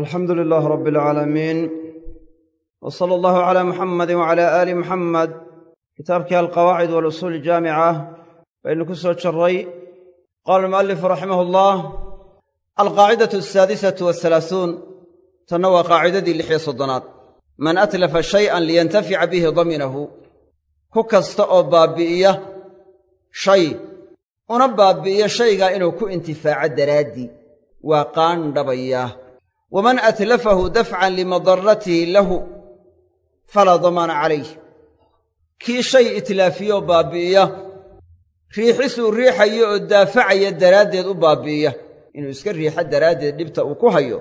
alxamdu lilaah rab alcaalamiin w sala allahu calaa muxamadi wacala aali muxamed kitaabkii alqawaacid walusuul jaamica baynu ku soo jarray. Qaala almu'alifu raximah allah alqaacidatu asaadisatu waalaasuun tanna waa qaacidadii lix iyo soddonaad. Man atlafa shay'an liyantafica bihi daminahu ku kasta oo baabbi'iya shay una baabbi'iya shaygaa inuu ku intifaaco daraaddii waa qaandhabayaa waman atlafahu dafcan limadaratihi lahu falaa damaana calayh. Kii shay itlaafiyo oo baabbi'iya riixisuu riixayo oo daafacaya daraaddeed u baabbi'iya inuu iska riixo daraaddeed dhibta uu ku hayo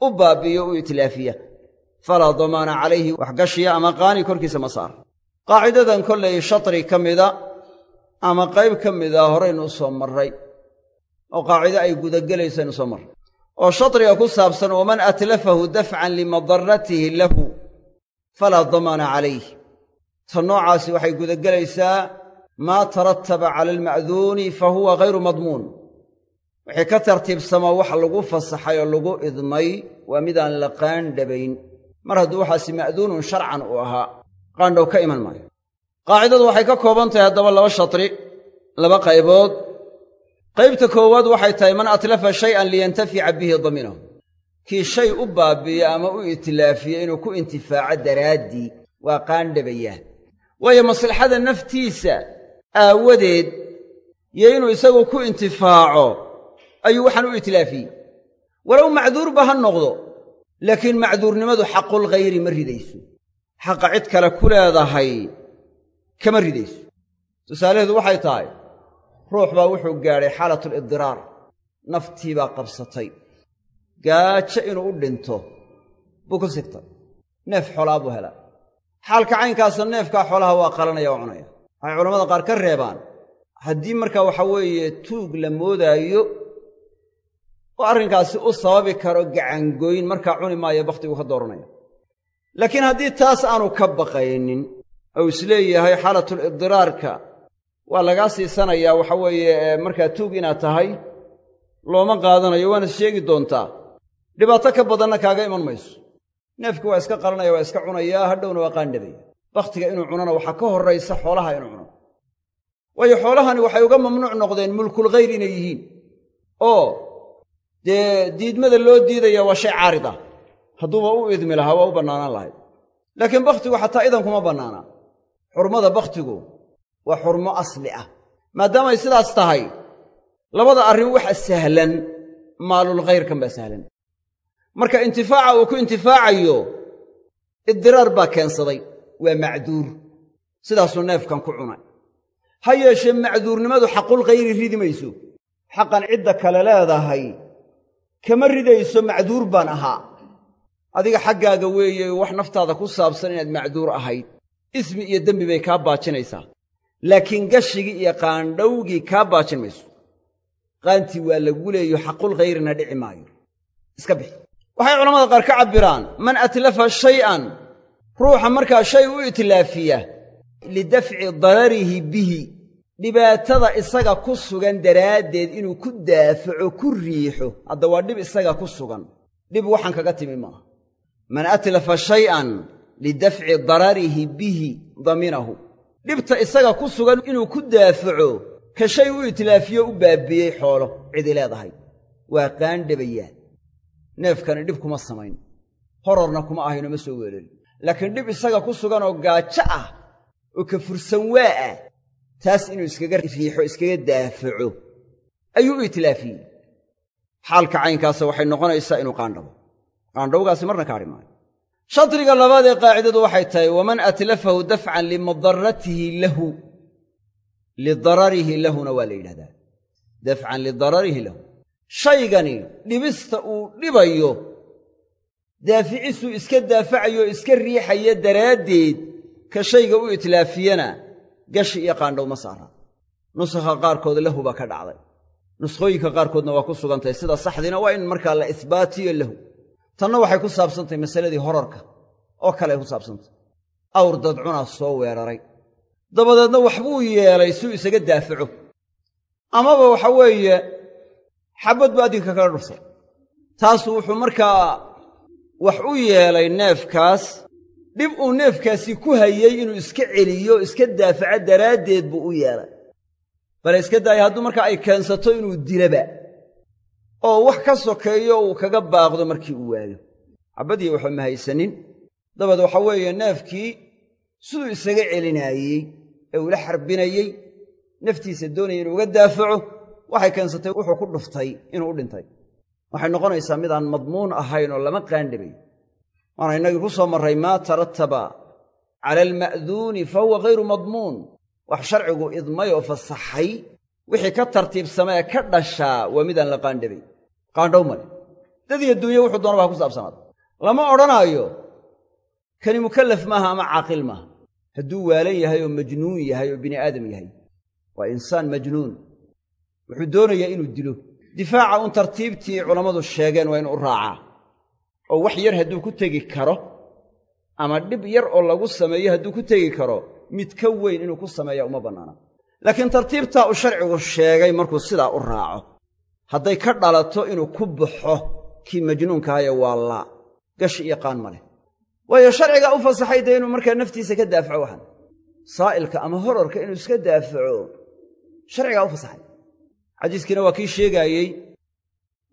u baabbi'iyo u itlaafiya. Falaa damaana calayhi wax gashiya ama qaani korkiisa ma saara qaacidadan kollay shatri ka mida ama qayb ka mida horaynu u soo marray. Oo qaacido ay gudagelaysaaynu soo marray oo shatriga ku saabsan waman atlafahu dafcan limadaratihi lahu falaa damaana calayh ta noocaasi waxay gudagelaysaa maa tarataba cala alma'duuni fa huwa ghayru madmuun. Wixii ka tartiibsamaa wax lagu fasaxay oo lagu idmay waa midaan la qaandhabayn mar hadduu waxaasi ma'duunun sharcan uu ahaa qaandhow ka iman maayo. Qaacidadu waxay ka kooban tahay haddaba laba shatri laba qaybood qaybta koowaad waxay tahay man atlafa shay'an liyantafica bihi daminahu kii shay u baabbiiya ama u itlaafiya inuu ku intifaaco daraaddii waa qaandhabayaa waayo maslaxada naftiisa aawadeed iyo inuu isagu ku intifaaco ayuu waxaan u itlaafiyey walow macduurba ha noqdo laakiin macduurnimadu xaqulghayri ma ridayso. Xaqa cid kale ku leedahay kama ridayso. Tusaalaheedu waxay tahay ruux baa wuxuu gaadhay xaalatulidiraar naftii baa qabsatay. Gaajo inuu u dhinto. Buu ku sigtay neef xoolaa buu helaa. Xaalka caynkaasna neefkaa xoolaha waa qalanaya waa cunaya. Waxay culammada qaar ka reebaan. Haddii markaa waxa weeye tuug la moodaayo oo arrinkaasi u sababi karo gacangoyn markaa cuni maayo bakhtigu ka dooranaya. Laakiin haddii taas aanu ka baqaynin ou is leeyahay xaalatulidiraarka waa lagaa siisanayaa waxa weeye markaa tuug inaad tahay looma qaadanayo waana sheegi doontaa. Dhibaato ka badanna kaaga iman mayso. Neefki waa iska qalanaya waa iska cunayaa hadhowna waa qaandhabaya bakhtiga inuu cunona waxaa ka horraysa xoolaha inuu cuno. Waayo xoolahani waxay uga mamnuuc noqdeen mulkulkhayr inay yihiin. Oo dee diidmada loo diidaya waa shay caarid ah. Hadduuba u idmi lahaa waa u bannaanaan lahayd. Laakiin bakhtigu xataa idan kuma bannaana. Xurmada bakhtigu waa xurmo asli ah. Maadaamay sidaas tahay labada arrin waxa sahlan maalulkhayrkan baa sahlan. Marka intifaaca uu ku intifaacayo idiraar baa keensaday waa macduur. Sidaasuu neefkan ku cunay. Ha yeeshee macduurnimadu xaqulkhayri ridi mayso xaqan cidda kale leedahay kama ridayso macduur baan ahaa. Adiga xaggaaga weeye wax naftaada ku saabsan inaad macduur ahayd. Ismi iyo dembi bay kaa baajinaysaa laakiin gashigii iyo qaandhowgii kaa baajin mayso qaantii waa lagu leeyo xaqulkhayrina dhici maayo. Iska bixi. Waxay culamada qaar ka cabbiraan man atlafa shay'an ruuxa markaa shay u itlaafiya lidafci dararihi bihi. Dhibaatada isaga ku sugan daraaddeed inuu ku daafaco ku riixo hadda waa dhib isaga ku sugan. Dhib waxaan kaga timi maaha. Man atlafa shay'an lidafci dararihi bihi daminahu dhibta isaga ku sugan inuu ku daafaco ka shay u itlaafiyo u baabiyey xoolo cidi leedahay. Waa qaandhabayaa neefkani dhib kuma samayn. Horarna kuma ahayno ma soo weelali laakiin dhib isaga ku sugan oo gaajo ah oo ka fursan waa ah taas inuu iskaga riixo iskaga daafaco ayuu u itlaafiyey xaalka caynkaasa waxay noqonaysaa inuu qaandhabo qaandhowgaasi marna ka hadhi maayo shadriga labaad ee qaacidadu waxay tahay waman atlafahu dafcan limadaratihi lahu. Lidararihi lahuna waa la yidhahdaa. Dafcan lidararihi lahu. Shaygani dhibista uu dhibayo daaficisuu iska daafacayo o iska riixaya daraaddeed ka shayga u itlaafiyana gashi iyo qaandhow ma saara. Nusakha qaarkood lahu baa ka dhacday. Nuskhooyinka qaarkoodna waa ku sugantahay sida saxdiina waa in markaa la isbaatiyo lahu tanna waxay ku saabsantahay masaladii horarka oo kale ay ku saabsantahy awr dadcunaa soo weeraray. Dabadeedna waxbuu yeelay suu isaga daafaco. Amaba waxa weeye xabad buu adinka kaga dhursay. Taasu wuxuu markaa wax u yeelay neefkaas. Dhib uu neefkaasi ku hayey inuu iska celiyo iska daafaco daraaddeed buu u yeelay. Bale iska daaya hadduu markaa ay keensato inuu dilaba oo wax ka sokeeyo uu kaga baaqdo markii uu waayo. Xabbadii waxba ma haysanin dabeed waxa weeye neefkii siduu isaga celinaayey ee uula xarbinayey naftiisa doonaya inuu uga daafaco waxay keensatay wuxuu ku dhuftay inuu u dhintay. Waxay noqonaysaa mid aan madmuun ahayn oo lama qaandhabay waana innagii ku soo marray maa tarattaba cala alma'duuni fa huwa hayru madmuun. Wax sharcigu idmay oo fasaxay wixii ka tartiibsama ee ka dhashaa waa midaan la qaandhabay qaandhow male dad iyo duunye wuxuu doonaba ha ku saabsanaada lama odhanaayo kani mukallaf maaha ama caaqil maaha? Hadduu waalan yahay oo majnuun yahay oo bini aadam yahay waa insaan majnuun. Wuxuu doonayaa inuu dilo. Difaaca un tartiibtii culammadu sheegeen waa inu u raacaa. Oo wax yar hadduu ku tegi karo ama dhib yar oo lagu sameeyo hadduu ku tegi karo mid ka weyn inuu ku sameeya uma bannaana laakiin tartiibtaa uu sharcigu sheegay markuu sidaa u raaco. Hadday ka dhalato inuu ku baxo kii majnuunkahayee waa laa gashi iyo qaan ma leh. Waayo sharcigaa u fasaxay dee inuu markaa naftiisa ka daafaco waxan saa'ilka ama horarka inuu iska daafaco sharcigaa u fasaxay. Xadiiskiina waa kii sheegaayey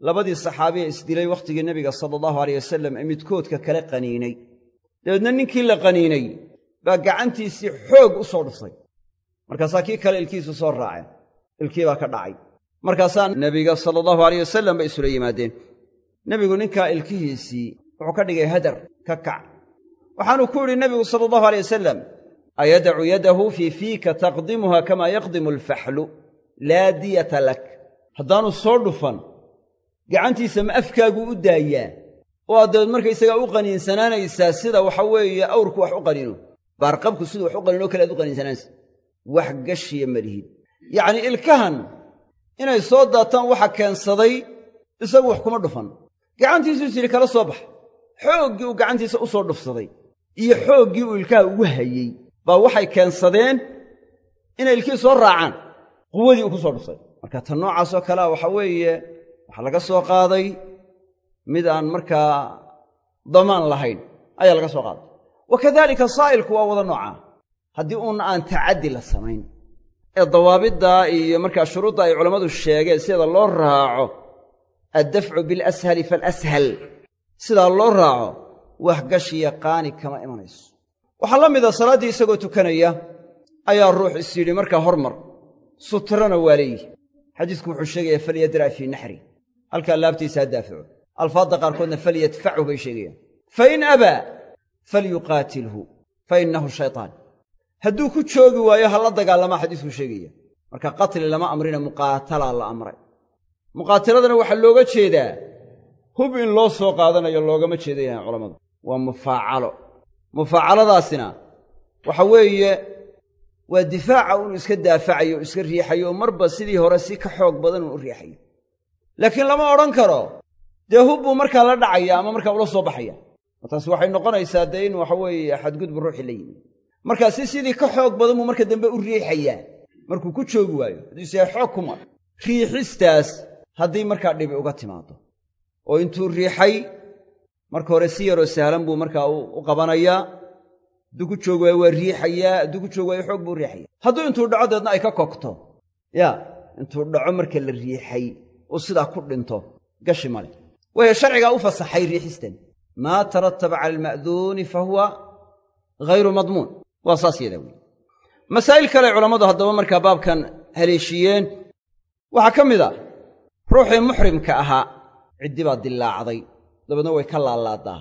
labadii saxaabiye isdilay wakhtigii nebiga sala allahu aleyh wasalam ee midkoodka kale qaniinay. Dabeedna ninkii la qaniinay baa gacantiisii xoog u soo dhuftay markaasaa kii kale ilkiisu soo raaceen ilkii baa ka dhacay. Markaasaa nebiga sala allahu aleyh wasalam bay isula yimaadeen. Nebigu ninkaa ilkihiisii wuxuu ka dhigay hadar ka kac. Waxaanuu ku yidhi nebigu sala allahu aleyh wasalam ayadacu yadahu fii fiika taqdimuha kamaa yaqdimu alfaxlu laa diyata lak. Haddaanu soo dhufan gacantiisa ma afkaaguu u daayaa oo aad dabeed markaysagaa u qaniinsanaanaysaa sida waxa weeye awrku wax u qaniino. Baarqabku siduu wax u qaniinoo kale aad u qaniinsanaanaysa wax gashiya ma lihid yacnii ilkahan inay soo daataan waxa keensaday isagu wax kuma dhufan. Gacantiisuu is kala soo bax. Xooggii uu gacantiisa u soo dhufsaday iyo xooggii uu ilkaha ugu hayey baa waxay keensadeen inay ilkihii soo raacaan. Quwadii uu ku soo dhuftay marka tan noocaasoo kalea waxa weeye waxaa laga soo qaaday mid aan markaa damaan lahayn ayaa laga soo qaaday. Wa kadalika saa'ilku waa wada noocaa haddii uun aan tacaddi la samayn ee dawaabiddaa iyo markaa shuruudda ay culammadu sheegeen sida loo raaco addafcu bilashali faalashal sidaa loo raaco wax gashiya qaani kama imanayso. Waxaa la mida salaaddii isagoo tukanaya ayaa ruux is yidhi markaa hormar sutrana waa leeyihi xadiisku wuxuu sheegayaa falyadra' fii naxri halkaa laabtiisa ha daafaco alfaadda qaarkoodna falyadfachu bay sheegayaan. Fa in abaa falyuqaatilhu fa innahu shaytaan hadduu ku joogi waayo ha la dagaalamaa xadiisku sheegaya. Marka qatli lama amrina muqaatalaa la amray. Muqaataladana waxaa looga jeedaa hub in loo soo qaadanayo loogama jeedayahan culammadu. Waa mufaacalo. Mufaacaladaasina waxa weeye waa difaaca unu iska daafacayo o iska riixayo oo marba sidii hore si ka xoog badan unu u riixayo. Laakiin lama odhan karo dee hub buu markaa la dhacaya ama markaa ula soo baxaya? Oo taasi waxay noqonaysaa dee in waxa weeye xadgudbu ruuxii la yimi markaa si sidii ka xoog badan buu marka dambe u riixayaa markuu ku joogi waayo haddiise yahay xoog ku mar riixistaas haddii markaa dhibi uga timaado oo intuu riixay marka hore si yaroo sahlan buu markaa u qabanayaa hadduu ku joogi waayo waa riixayaa hadduu ku joogi waayo xoog buu riixaya hadduu intuu dhaco deedna ay ka kogto yaa intuu dhaco marka la riixay uu sidaa ku dhinto gashi male waayo sharcigaa u fasaxay riixistan maa tarataba cala alma'duuni fa huwa hayru madmuun waa saas yadaa wey masaa'il kale culammadu haddaba markaa baabkan haleeshiyeen. Waxaa ka mid a ruuxii muxrimka ahaa ciddii baa dillaacday. Dabeedna way ka laalaaddaa.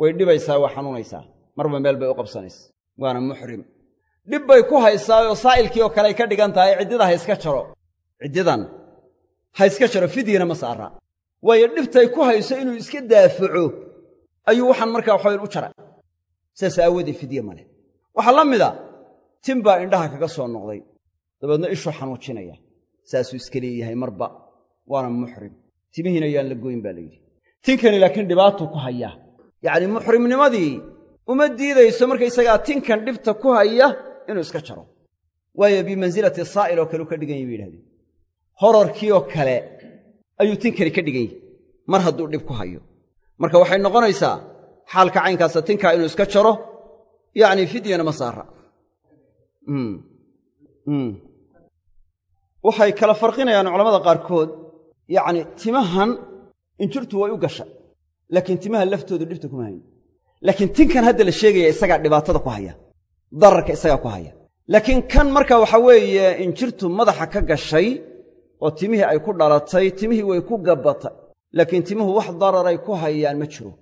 Way dhibaysaa waa xanuunaysaa. Marba meel bay u qabsanaysa. Waana muxrim. Dhib bay ku haysaayoo saa'ilkii oo kale ay ka dhigan tahay ciddida ha iska jaro. Ciddidan ha iska jaro fidyana ma saara. Waayo dhibtay ku hayso inuu iska daafaco ayuu waxaan markaa waxawayn u jara. Saas aawoodee fidye ma leh waxaa la mida tin baa indhaha kaga soo noqday. Dabeedna ishuu xanuujinaya. Saasuu iska leeyahay marba waana muxrim timihiina yaan la goyn baa layidhi tinkani laakiin dhibaatuu ku hayaa yacnii muxrimnimadii uma diidayso markaysagaa tinkan dhibta ku haya inuu iska jaro. Waayo bimansilati saa'il oo kale u ka dhigan yahy bay yidhahdeen horarkii oo kale ayuu tinkani ka dhigan yahy mar hadduu dhib ku hayo. Marka waxay noqonaysaa xaalka caynkaasa tinkaa inuu iska jaro yacni fidyana ma saara. Waxay kala farqinayaan culamada qaarkood. Yacni timahan injirtu way u gasha laakiin timaha laftoodu dhibta kuma hayn. Laakiin tinkan hadda la sheegaya isagaa dhibaatada ku haya dararka isagaa ku haya. Laakiin kan marka waxa weeye injirtu madaxa ka gashay oo timihii ay ku dhalatay timihii way ku gabbatay. Laakiin timuhu wax dararay ku hayaan ma jiro.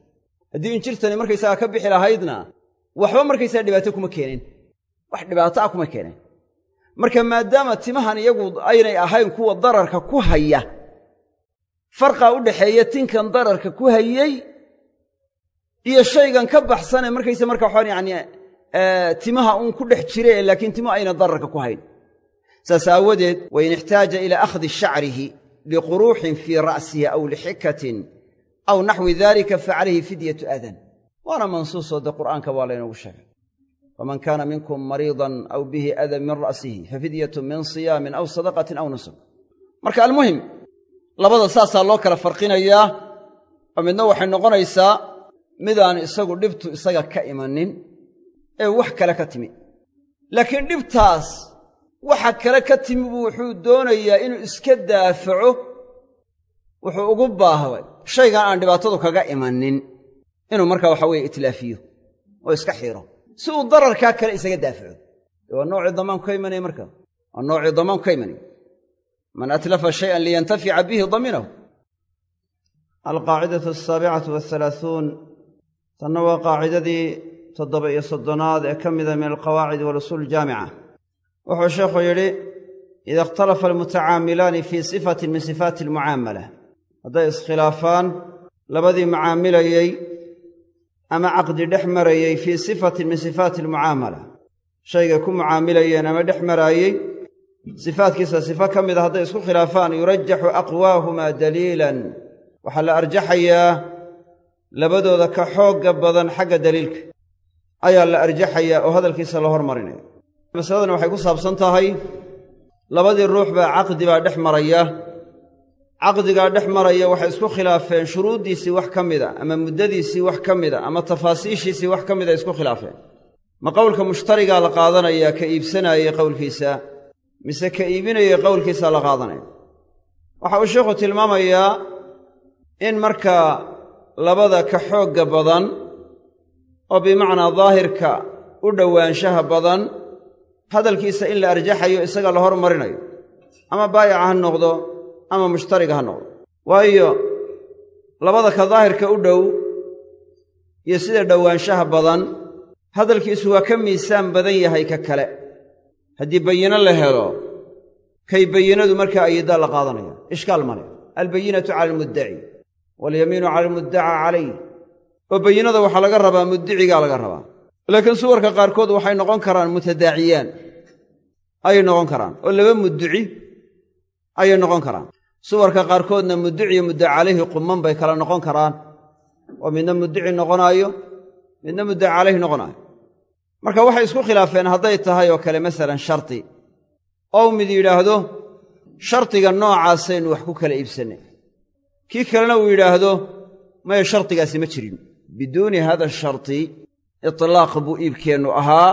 Haddii injirtani markaysagaa ka bixi lahaydna waxba markaysaga dhibaato kuma keenin. Wax dhibaato ah kuma keeneen marka maadaama timahan iyagu aynay ahayn kuwa dararka ku haya farqaa u dhaxeeya tinkan dararka ku hayey iyo shaygan ka baxsane markaysa marka waxaan yacni timaha uun ku dhex jire laakiin timuhu ayna dararka ku hayn. Saas aawadeed wain ixtaaja ilaa akhdi shacrihi liquruuxin fii ra'sihi aw lixikatin aw naxwi dalika facalayhi fidyatu adan waana mansuusoo dee qur'aanka waa laynoogu sheegay. Faman kaana minkum mariidan aw bihi adan min ra'sihi fafidyatu min siyaamin aw sadaqatin aw nusuk. Marka almuhim labada saasaa loo kala farqinayaa oo midna waxay noqonaysaa midaan isagu dhibtu isaga ka imanin ee wax kale ka timi. Laakiin dhibtaas waxa kale ka timi buu wuxuu doonayaa inuu iska daafaco wuxuu ugu baahday shaygan aan dhibaatadu kaga imanin inuu markaa waxa weye itlaafiyo oo iska xiiro si uu dararkaa kale isaga daafaco waa noocii damaanku ka imanaya markaa waa noocii damaanku ka imanaya? Man atlafa shayan liyantafica bihi daminahu. Alqaacidatu asaabicatu wahalaahuun tanna waa qaacidadii toddoba iyo soddonaad ee ka mida min alqawaacid walusuul jaamica wuxuu sheekhu yidhi ida ikhtalafa almutacaamilaani fii sifatin min sifaati almucaamala. Hadday iskhilaafaan labadii mucaamilayey ama caqdi dhex marayey fii sifatin min sifaati almucaamala. Shaygay ku mucaamilayeen ama dhex maraayey sifaadkiisa sifo ka mida hadday isku khilaafaan yurajaxu aqwaahumaa daliilan. Waxaa la arjaxayaa labadooda ka xoogga badan xagga daliilka. Ayaa la arjaxayaa oo hadalkiisa la hormarinaya masaladani waxay ku saabsan tahay labadii ruux baa caqdi baa dhex maraya caqdigaa dhex maraya waxay isku khilaafeen shuruuddiisii wax ka mida ama muddadiisii wax ka mida ama tafaasiishiisii wax ka mida isku khilaafeen. Ma qowlka mushtarigaa la qaadanayaa ka iibsanaayey qowlkiisa mise ka iibinayey qowlkiisa la qaadanaya? Waxa uu sheikhu tilmaamayaa in markaa labada ka xoogga badan oo bimacnaa daahirka u dhowaanshaha badan hadalkiisa in la arjaxayo isaga la hormarinayo ama baayaca ha noqdo ama mushtariga ha noqdo. Waayo labada ka daahirka u dhow iyo sida dhowaanshaha badan hadalkiisu waa ka miisaan badan yahay ka kale. Haddii bayino la helo kay bayinadu markaa ayiddaa la qaadanaya. Ishkaal male albayinatu cala almuddaci walyamiinu cala almuddaca calayh oo bayinada waxaa laga rabaa muddicigaa laga rabaa. Laakiin suwarka qaarkood waxay noqon karaan mutadaaciyaan. Ayay noqon karaan. Oo laba mudduci ayay noqon karaan suwarka qaarkoodna mudduciyo muddaca calayhi qumman bay kala noqon karaan. Oo midna mudduci noqonaayo midna muddaca calayhi noqonaayo. Marka waxay isku khilaafeen hadday tahay oo kale masalan shardi oo mid yidhaahdo shardiga noocaasaynu wax ku kala iibsannay kii kalena uu yidhaahdo maya shardigaasi ma jirin. Biduuni hada sharti itlaaq buu iibkeennu ahaa.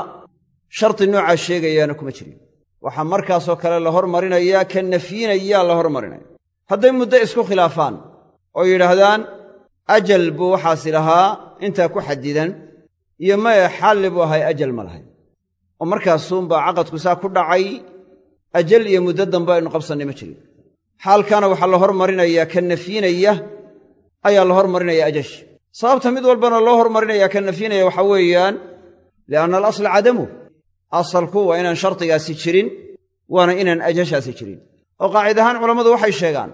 Shardi noocaa sheegayaana kuma jirin. Waxaa markaasoo kale la hormarinayaa ka nafyinayaa la hormarinaya hadday muddo isku khilaafaan oo yidhaahdaan ajal buu waxaasi lahaa intaa ku xadidan iyo maya xalli buu ahay ajal ma lahay. Oo markaasuunbaa caqadku saa ku dhacay ajal iyo muddo dambe aynu qabsannay ma jirin xaalkaana waxaa la hormarinayaa ka nafyinaya ayaa la hormarinaya ajash. Sababta mid walbana loo hormarinaya ka nafyinaya waxaa weeyaan lianna alasla cadamu asalku waa inaan shardigaasi jirin waana inaan ajashaasi jirin oo qaacid ahaan culammadu waxay sheegaan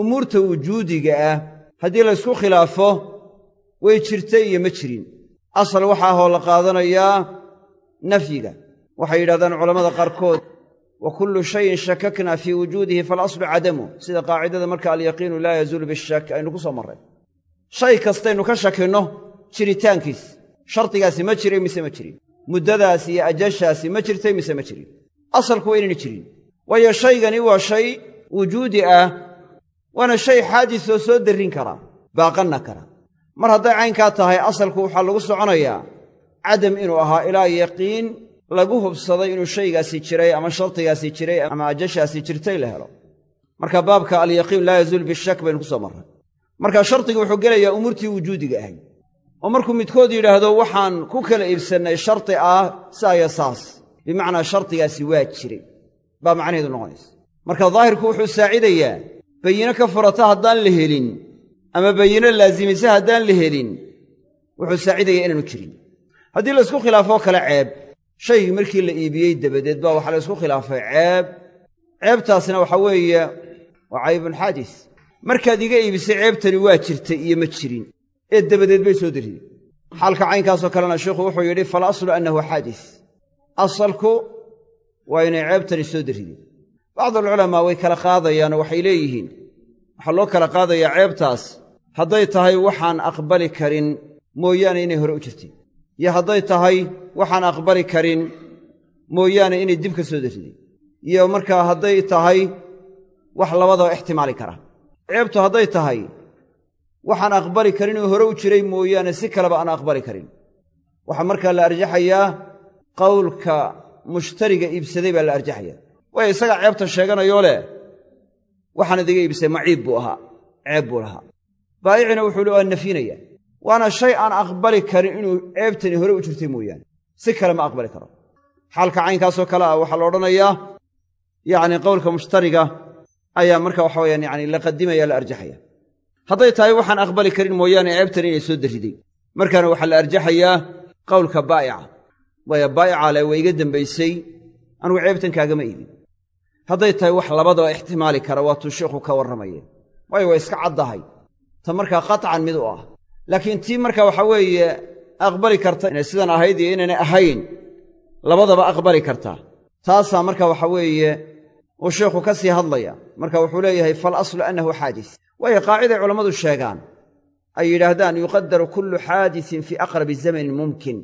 umuurta wujuudiga ah haddii laysku khilaafo way jirtay iyo ma jirin. Asal waxa ahoo la qaadanayaa nafyiga. Waxay yidhahdaan culammada qaarkood wa kullu shayin shakakna fii wujuudihi falaslu cadamu sida qaacidada marka alyaqiinu laa yazuulu bishak aynu ku soo marray. Shay kastaynu ka shakinno jiritaankiis. Shardigaasi ma jiray mise ma jirin. Muddadaas iyo ajashaasi ma jirtay mise ma jirin. Asalku waa inayna jirin waayo shaygani waa shay wujuudi ah waana shay xaadisoo soo darrin karaa baaqanna kara. Mar hadday caynkaa tahay asalku waxaa lagu soconayaa cadam inuu ahaa ilaa yaqiin lagu hubsaday inuu shaygaasi jiray ama shardigaasi jiray ama ajashaasi jirtay la helo. Marka baabka alyaqiin laa yazuul bishak baynu ku soo marray. Marka shardiga wuxuu gelayaa umuurtii wujuudiga ahayd oo markuu midkood yidhaahdo waxaan ku kala iibsannay shardi ah saa iyo saas. Bimacnaa shardigaasi waa jiray baa macnaheedu noqonaysa. Marka daahirku wuxuu saacidayaa bayino ka furata haddaan la helin ama bayino laasimisa haddaan la helin wuxuu saacidayaa inaanu jirin. Haddii laysku khilaafoo kale ceeb shaygii markii la iibiyey dabadeed baa waxaa laysku khilaafay ceeb. Ceebtaasna waxaa weeye waa caybun xaadis. Markaad iga iibisay ceebtani waa jirtay iyo ma jirin ee dabadeed bay soo dariday xaalka caynkaasoo kalena sheikhu wuxuu yidhi fal aslu annahu xaadis. Asalku waa inay ceebtani soo darrideen bacdulculamaa way kala qaadayaanoo waxay leeyihiin waxaa loo kala qaadayaa ceebtaas. Hadday tahay waxaan aqbali karin mooyaane inay hore u jirtay. Iyo hadday tahay waxaan aqbali karin mooyaane inay dib ka soo darriday iyo markaa hadday tahay wax labadaba ixtimaali kara. Ceebtu hadday tahay waxaan aqbali karin oo hore u jiray mooyaane si kaleba aan aqbali karin. Waxaa markaa la arjaxayaa qowlka mushtariga iibsaday baa la arjaxayaa waayo isagaa ceebta sheeganayoo leh waxaan idiga iibsay maciib buu ahaa ceeb buu lahaa. Baayicina wuxuu hi waa nafyinaya waana shay aan aqbali karin inuu ceebtani hore u jirtay mooyaane. Si kale ma aqbali karo. Xaalka caynkaasoo kale ah waxaa la odhanayaa yacni qowlka mushtariga ayaa marka waxa weyaan yani la qadimaya la arjaxaya hadday tahay waxaan aqbali karin mooyaane ceebtani inay soo darriday markaana waxaa la arjaxayaa qowlka baa'ica waayo baa'ica leh waa iga dembaysay anugu ceebtan kaagama iibin hadday tahay wax labadaba ixtimaali kara waatuu sheikhu ka warramaye. Waayo waa iska caddahay. Ta markaa qatcan mid u ah. Laakiin tii marka waxa weeye aqbali karta inay sidan ahayd iyo inaynay ahayn labadaba aqbali kartaa taasaa marka waxa weeye uu sheikhu ka sii hadlaya marka wuxuu leeyahay fal aslu annahu xaadis. Waayo qaaciday culammadu sheegaan ay yidhaahdaan yuqadaru kullu xaadisin fii aqrabi zamanin mumkin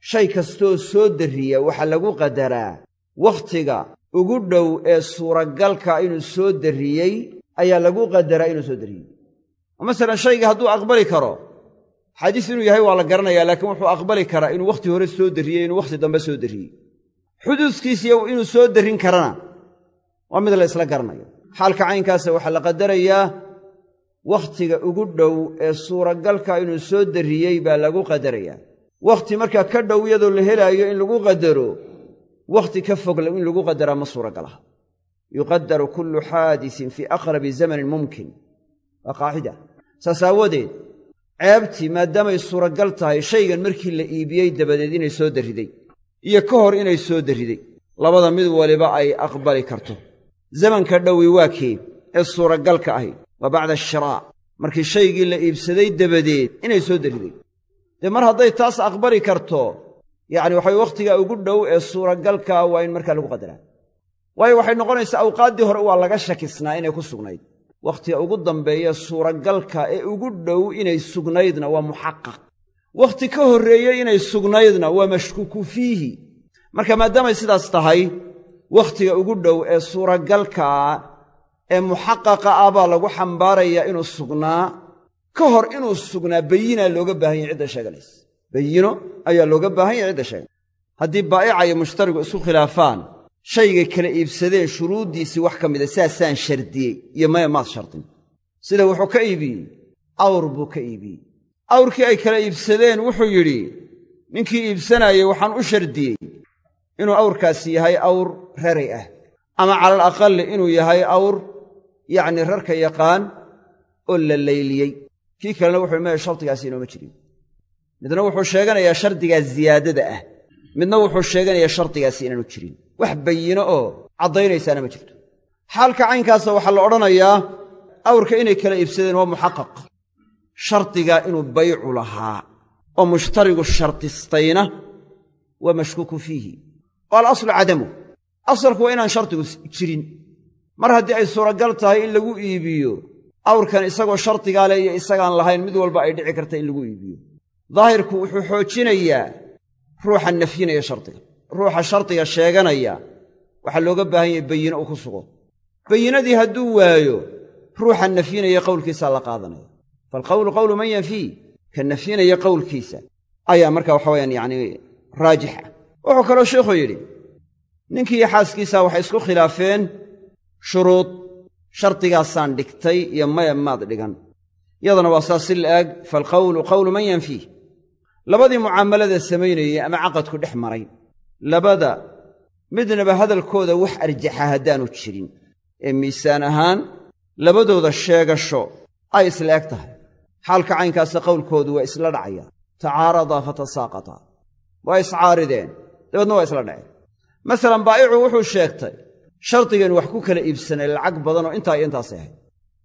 shay kastoo soo darriya waxaa lagu qadaraa. Wakhtiga ugu dhow ee suuragalka inuu soo darriyey ayaa lagu qadaraa inuu soo darriyey masalan shayga hadduu aqbali karo xaadiis inuu yahay waa la garanayaa laakiin wuxuu aqbali karaa inuu wakhti hore soo darriyey inuu wakhti dambe soo darriyey xuduuskiisiiyo inuu soo darrin karana waa mid la ysla garanayo. Xaalka caynkaasa waxaa la qadarayaa wakhtiga ugu dhow ee suuragalka inuu soo darriyey baa lagu qadarayaa wakhti markaa ka dhow iyadoo la helaayo in lagu qadaro wakhti ka fog in lagu qadaraa ma suuragalaha yuqadaru kullu xaadisin fii aqrabi zamanin mumkin. Waa qaacida saas aawadeed ceebtii maadaamay suuragal tahay shaygan markii la iibiyey dabadeed inay soo darriday iyo ka hor inay soo darriday labada mid waliba ay aqbali karto. Zamanka dhowi waa kee ee suuragalka ahi waa bacda ashiraac markii shaygii la iibsaday dabadeed inay soo darriday dee mar hadday taas aqbali karto yacni waxay wakhtiga ugu dhow ee suuragalkaa waa in markaa lagu qadaraa waayo waxay noqonaysaa awqaaddii hore waa laga shakisnaa inay ku sugnayd. Wakhtiga ugu dambeeya suuragalka ee ugu dhow inay sugnaydna waa muxaqaq. Wakhti ka horreeye inay sugnaydna waa mashkuuku fiihi. Marka maadaamay sidaas tahay wakhtiga ugu dhow ee suuragalkaa ee muxaqaqa ah baa lagu xambaarayaa inuu sugnaa ka hor inuu sugnaa bayinaa looga baahan yahy cidda sheeganaysa bayino ayaa looga baahan yahay cidda sheegan haddii baa'ica iyo mushtarigu isku khilaafaan shaygay kala iibsadeen shuruuddiisii wax ka mida saasaan shardiyey iyo maya maad shardin. Sida wuxuu ka iibiyey awr buu ka iibiyey awrkii ay kala iibsadeen wuxuu yidhi ninkii iibsanaayey waxaan u shardiyey inuu awrkaasi yahay awr raray ah ama calal aqalli inuu yahay awr yacnii rarka yaqaan oo la layliyey kii kalena wuxuu maya shardigaasi inooma jirin. Midna wuxuu sheeganayaa shardigaa ziyaadada ah. Midna wuxuu sheeganayaa shardigaasi inaanu jirin. Wax bayino oo caddaynaysaana ma jirto. Xaalka caynkaasa waxaa la odhanayaa awrka inay kala iibsadeen waa muxaqaq. Shardigaa inuu baycu lahaa oo mushtarigu shardistayna waa mashkuuku fiihi. Oo alaslu cadamu. Asalku waa inaan shardigu jirin. Mar haddii ay suuragal tahay in lagu iibiyo awrkan isagoo shardigaa leh iyo isagaan lahayn mid walba ay dhici karta in lagu iibiyo. Daahirku wuxuu xoojinayaa ruuxa nafyinaya shardiga ruuxa shardiga sheeganaya. Waxaa looga baahan yahay bayino uu ku sugo. Bayinadii hadduu waayo ruuxa nafyinaya qowlkiisaa la qaadanaya. Faalqawlu qawlu man yanfii ka nafyinaya qowlkiisa ayaa marka waxa weyaan yacni raajix ah. Wuxuu kaloo sheikhu yidhi ninkii iyo xaaskiisa waxay isku khilaafeen shuruud shardigaasaan dhigtay iyo maya maad dhigan. Yadana waa saas si la'aag faalqawlu qawlu man yanfiih labadii mucaamalada samaynayey ama caqadku dhex maray. Labada midnaba hadalkooda wax arjaxa haddaanu jirin. Ee miisaan ahaan labadooda sheegasho ay isla eg tahay. Xaalka caynkaasa qowlkoodu waa isla dhacayaa tacaaradaa fatasaaqataa waa iscaarideen dabeedna waa isla dhaceen. Masalan baa'icu wuxuu sheegtay shardigan wax ku kala iibsanay lacag badanoo intaa iyo intaasay ahayd.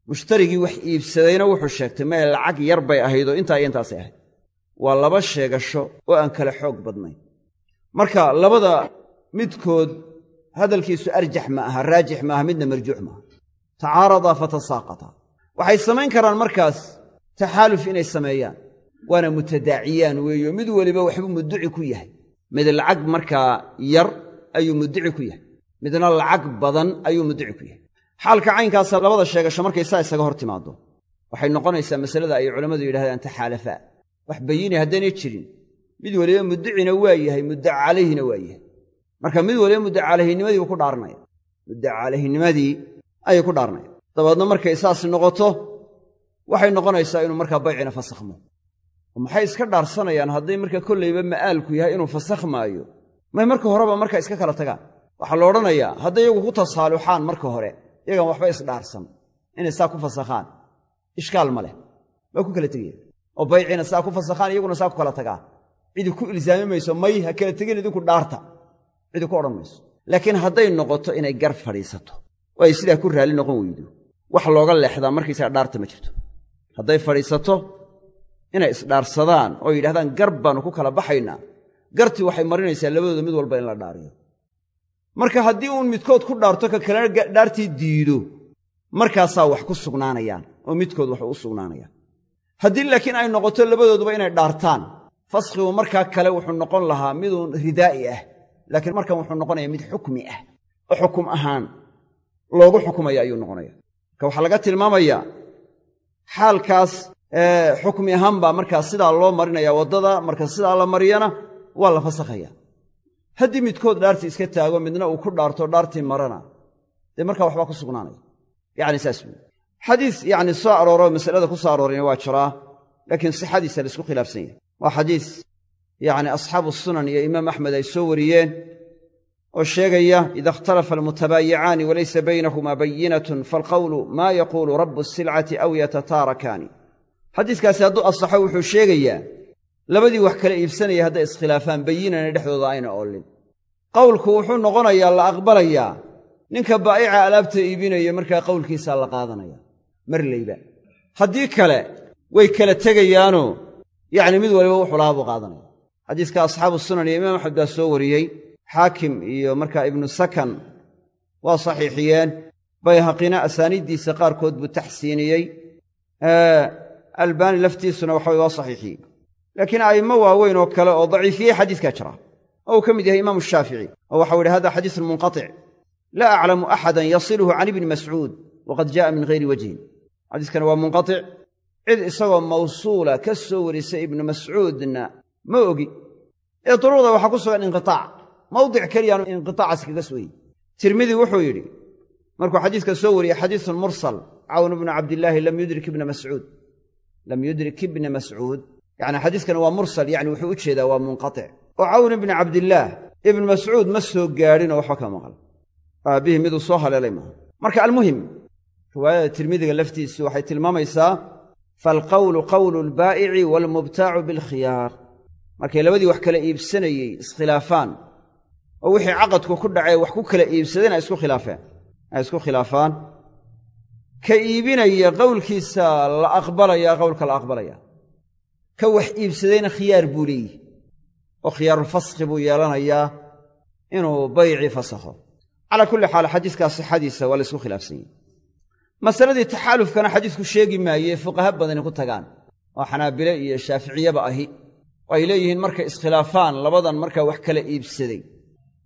Mushtarigii wax iibsadayna wuxuu sheegtay maya lacag yar bay ahaydoo intaa iyo intaasay ahayd. Waa laba sheegasho oo aan kala xoog badnayn. Marka labada midkood hadalkiisu arjax ma aha raajix maaha midna marjuux maaha tacaaradaa fatasaaqataa waxay samayn karaan markaas taxaaluf inay sameeyaan. Waana mutadaaciyaan weeyo. Mid weliba waxbuu mudduci ku yahay. Mid lacag markaa yar ayuu mudduci ku yahay midna lacag badan ayuu mudduci ku yahay. Xaalka caynkaasa labada sheegasho markay saa isaga hor timaaddo waxay noqonaysaa masalada ay culammadu yidhahdaan taxaalafaa wax bayini haddaynay jirin. Mid weliba mudducina waa yahay muddaca calayhina waa yahay. Marka mid waliba muddaca calayhinimadii ku dhaaranaya muddaca calayhinimadii ayay ku dhaaranaya dabeedna markay saas noqoto waxay noqonaysaa inuu markaa baycina fasakhmo. Maxay iska dhaarsanayaan hadday marka kollayba ma'aalku yahay inuu fasakhmaayo? May marka horeba markaa iska kala tagaan waxaa la odhanayaa hadday iyagu ku tasaaluxaan marka hore iyagan waxba isdhaarsan inay saa ku fasakhaan. Ishkaal ma leh. Waa ku kala tegaya oo baycina saa ku fasakhaan iyaguna saa ku kala tagaan. Cidi ku ilsaami mayso may ha kala tegin idinku dhaarta. Cidi ku odhan mayso. Laakiin hadday noqoto inay gar fadhiisato oo ay sidaa ku raalli noqon weydo wax looga leexdaa markaysaga dhaarta ma jirto. Hadday fadhiisato inay isdhaarsadaan oo yidhahdaan gar baannu ku kala baxaynaa. Gartii waxay marinaysaa labadooda mid walba in la dhaariyo marka haddii uun midkood ku dhaarto ka kalena dhaartii diido. Markaasaa wax ku sugnaanayaan oo midkood wax u sugnaanayaan. Haddii laakiin ay noqoto labadooduba inay dhaartaan faskhigu markaa kale wuxuu noqon lahaa miduun ridaa'i ah laakiin markan wuxuu noqonaya mid xukmi ah. Oo xukum ahaan loogu xukumaya ayuu noqonaya marka waxaa laga tilmaamayaa xaalkaas xukmi ahaan baa markaa sidaa loo marinaya waddada marka sidaa la mariyana waa la fasakhaya haddii midkood dhaartii iska taago midna uu ku dhaarto dhaartii marana. Dee markaa waxbaa ku sugnaanaya yacni saas wey xadiis yacni soo arooro masalada ku soo aroorayna waa jiraa laakiin sixadiisa la isku khilaafsan yahay. Waa xadiis yacni asxaabu sunan iyo imaam axmed ay soo wariyeen oo sheegaya ida ikhtalafa almutabaayicaani walaysa baynahumaa bayinatun faalqawlu maa yaquulu rabu asilcati aw yatataarakaani. Xadiiskaasi hadduu asaxo wuxuu sheegayaa labadii wax kala iibsanaya hadday iskhilaafaan bayinana dhexdooda ayna oolin. Qowlku wuxuu noqonayaa la aqbalayaa. Ninka baa'ica alaabta iibinaya markaa qowlkiisaa la qaadanaya. Marlayba. Haddii kale way kala tegayaanoo yacni mid waliba wuxuu lahaa buu qaadanaya. Xadiiska asxaabu sunan iyo imaam axmed baa soo wariyey. Xaakim iyo markaa ibnu sakan waa saxiixiyeen. Bayhaqina asaaniiddiisa qaarkood buu taxsiiniyey. Albaani laftiisuna waxa waa saxiixiyey laakiin a'immo waaweyn oo kale oo daciifiyey xadiiskaa jira. Oo uu ka mid yahay imaamu shaafici oo waxau yidhi hada xadiisun munqatic laa aclamu axadan yasiluhu can ibni mascuud waqad ja'a min hayri wajhin. Xadiiskani waa munqatic cid isagoo mawsuula ka soo warisay ibnu mascuudna ma ogi. Ee duruuqda waxaa ku sugan inqitaac. Mawdic keliyaanu inqitaacaas kaga sooyey tirmidi wuxuu yidhi markuu xadiiska soo wariyey xadiisun mursal cawn bnu cabdillaahi lam yudrik ibna mascuud. Lam yudrik ibna mascuud yacni xadiiskani waa mursal yacni wuxuu u jeedaa waa munqatic oo cawn ibni cabdillaah ibnu mascuud ma soo gaadhinoo waxba ka maqal. Aabbihii miduu soo haleelay maaha. Marka almuhim riwaayada tirmidiga laftiisu waxay tilmaamaysaa faalqawlu qawlu albaa'ici waalmubtaacu bilkhiyaar. Markay labadii wax kala iibsanayey iskhilaafaan oo wixii caqadku ku dhacee wax ku kala iibsadeen ay isku khilaafeen ay isku khilaafaan. Ka iibinaya qowlkiisa la aqbalaya qowlka la aqbalaya ka wax iibsadayna khiyaar buu leeyihi oo khiyaarulfaskhi buu yeelanayaa inuu baycii fasakho calaa kulli xaal xadiiskaa sixadiisa waa la isku khilaafsan yahi masaladii taxaalufkana xadiisku sheegi maaye fuqaha badani ku tagaan. Oo xanaabile iyo shaaficiyaba ahi. Oo ay leeyihiin markay iskhilaafaan labadan markaa wax kala iibsaday.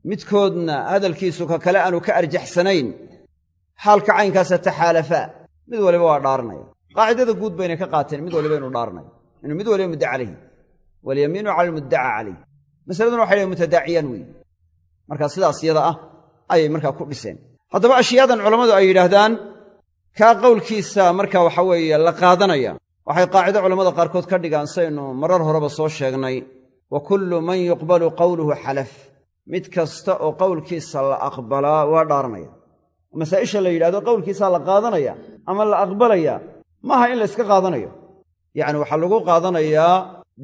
Midkoodna hadalkiisu ka kale aanu ka arjaxsanayn xaalka caynkaasa taxaalafaa mid waliba waa dhaaranaya qaacidada guud baynay ka qaateen mid waliba inuu dhaaranayo inuu mid waliba mudda calayhi walyamiinu cala almuddacaa calayh masaladuna waxay leeyn mutadaaciyaan weeye markaa sidaas yada ah ayay markaa ku dhiseen haddaba ashyaadan culammadu ay yidhaahdaan kaa qowlkiisa marka waxa weeye la qaadanaya waxay qaacido culammada qaarkood ka dhigaan saynu marar horeba soo sheegnay wa kullu man yuqbalu qowluhu xalaf mid kasta oo qowlkiisa la aqbalaa waa dhaaranaya masaa'isha la yidhahdo qowlkiisaa la qaadanaya ama la aqbalaya maaha in la yska qaadanayo yacni waxaa lagu qaadanayaa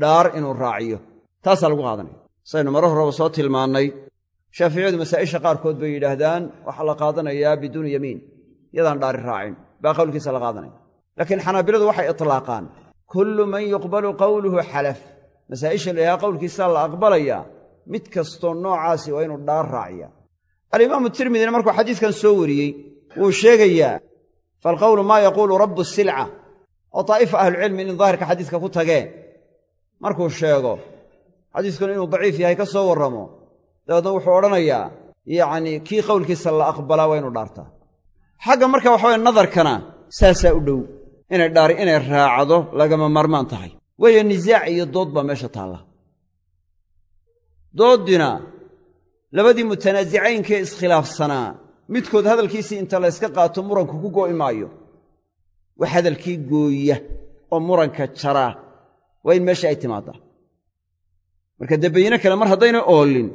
dhaar inuu raaciyo. Taasaa lagu qaadanaya. Saynu marar horeba soo tilmaannay shaaficiyadu masaa'isha qaarkood bay yidhaahdaan waxaa la qaadanayaa biduuni yamiin yadaan dhaari raacin. Baa qowlkiisa la qaadanaya. Laakiin xanaabiladu waxay itlaaqaan kullu man yuqbalu qowluhu xalaf. Masaa'isha la yidhahda qowlkiisaa la aqbalayaa mid kastoo noocaasi waa inuu dhaar raaciya. Alimaamu tirmidina markuu xadiiskan soo wariyey wuu sheegayaa faalqowlu maa yaquulu rabbu silca oo daa'ifa ahlucilmi in daahirka xadiiska ku tageen. Markuu sheego xadiiskuna inuu daciif yahay ka soo warramo dabeedna wuxuu odhanayaa yacnii kii qowlkiisa la aqbalaa waa inuu dhaartaa. Xagga marka waxa weye nadarkana saasaa u dhow. Inay dhaari inay raacdo lagama maarmaan tahay. Waayo nisaac iyo dood baa meesha taalla. Dooddina labadii mutanaasicaynkee iskhilaafsanaa. Midkood hadalkiisii inta la yska qaato muranku ku go'i maayo wax hadalkii gooya oo muranka jaraa waa in meesha ay timaaddaa marka dee bayino kale mar haddayna oolin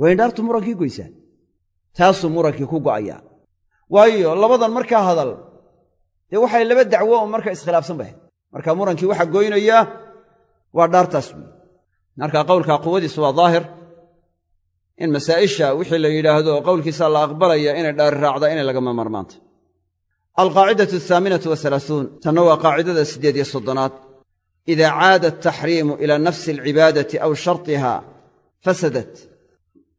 waa in dhaartu murankii goysaa taasuu murankii ku go'ayaa waayo labadan markaa hadal. Dee waxay laba dacwo oo marka iskhilaafsan bahay. Marka murankii waxaa goynayaa waa dhaartaas weyi marka qowlkaa quwadiisu waa daahir. In masaa'isha wixii la yidhaahdo qowlkiisa la aqbalaya inay dhaari raacdaa inay lagama marmaanta alqaacidatu ahaaminatu waalaauun tanna waa qaacidada siddeed iyo soddonaad idaa caada ataxriimu ilaa nafsi alcibaadati aw shartiha fasadat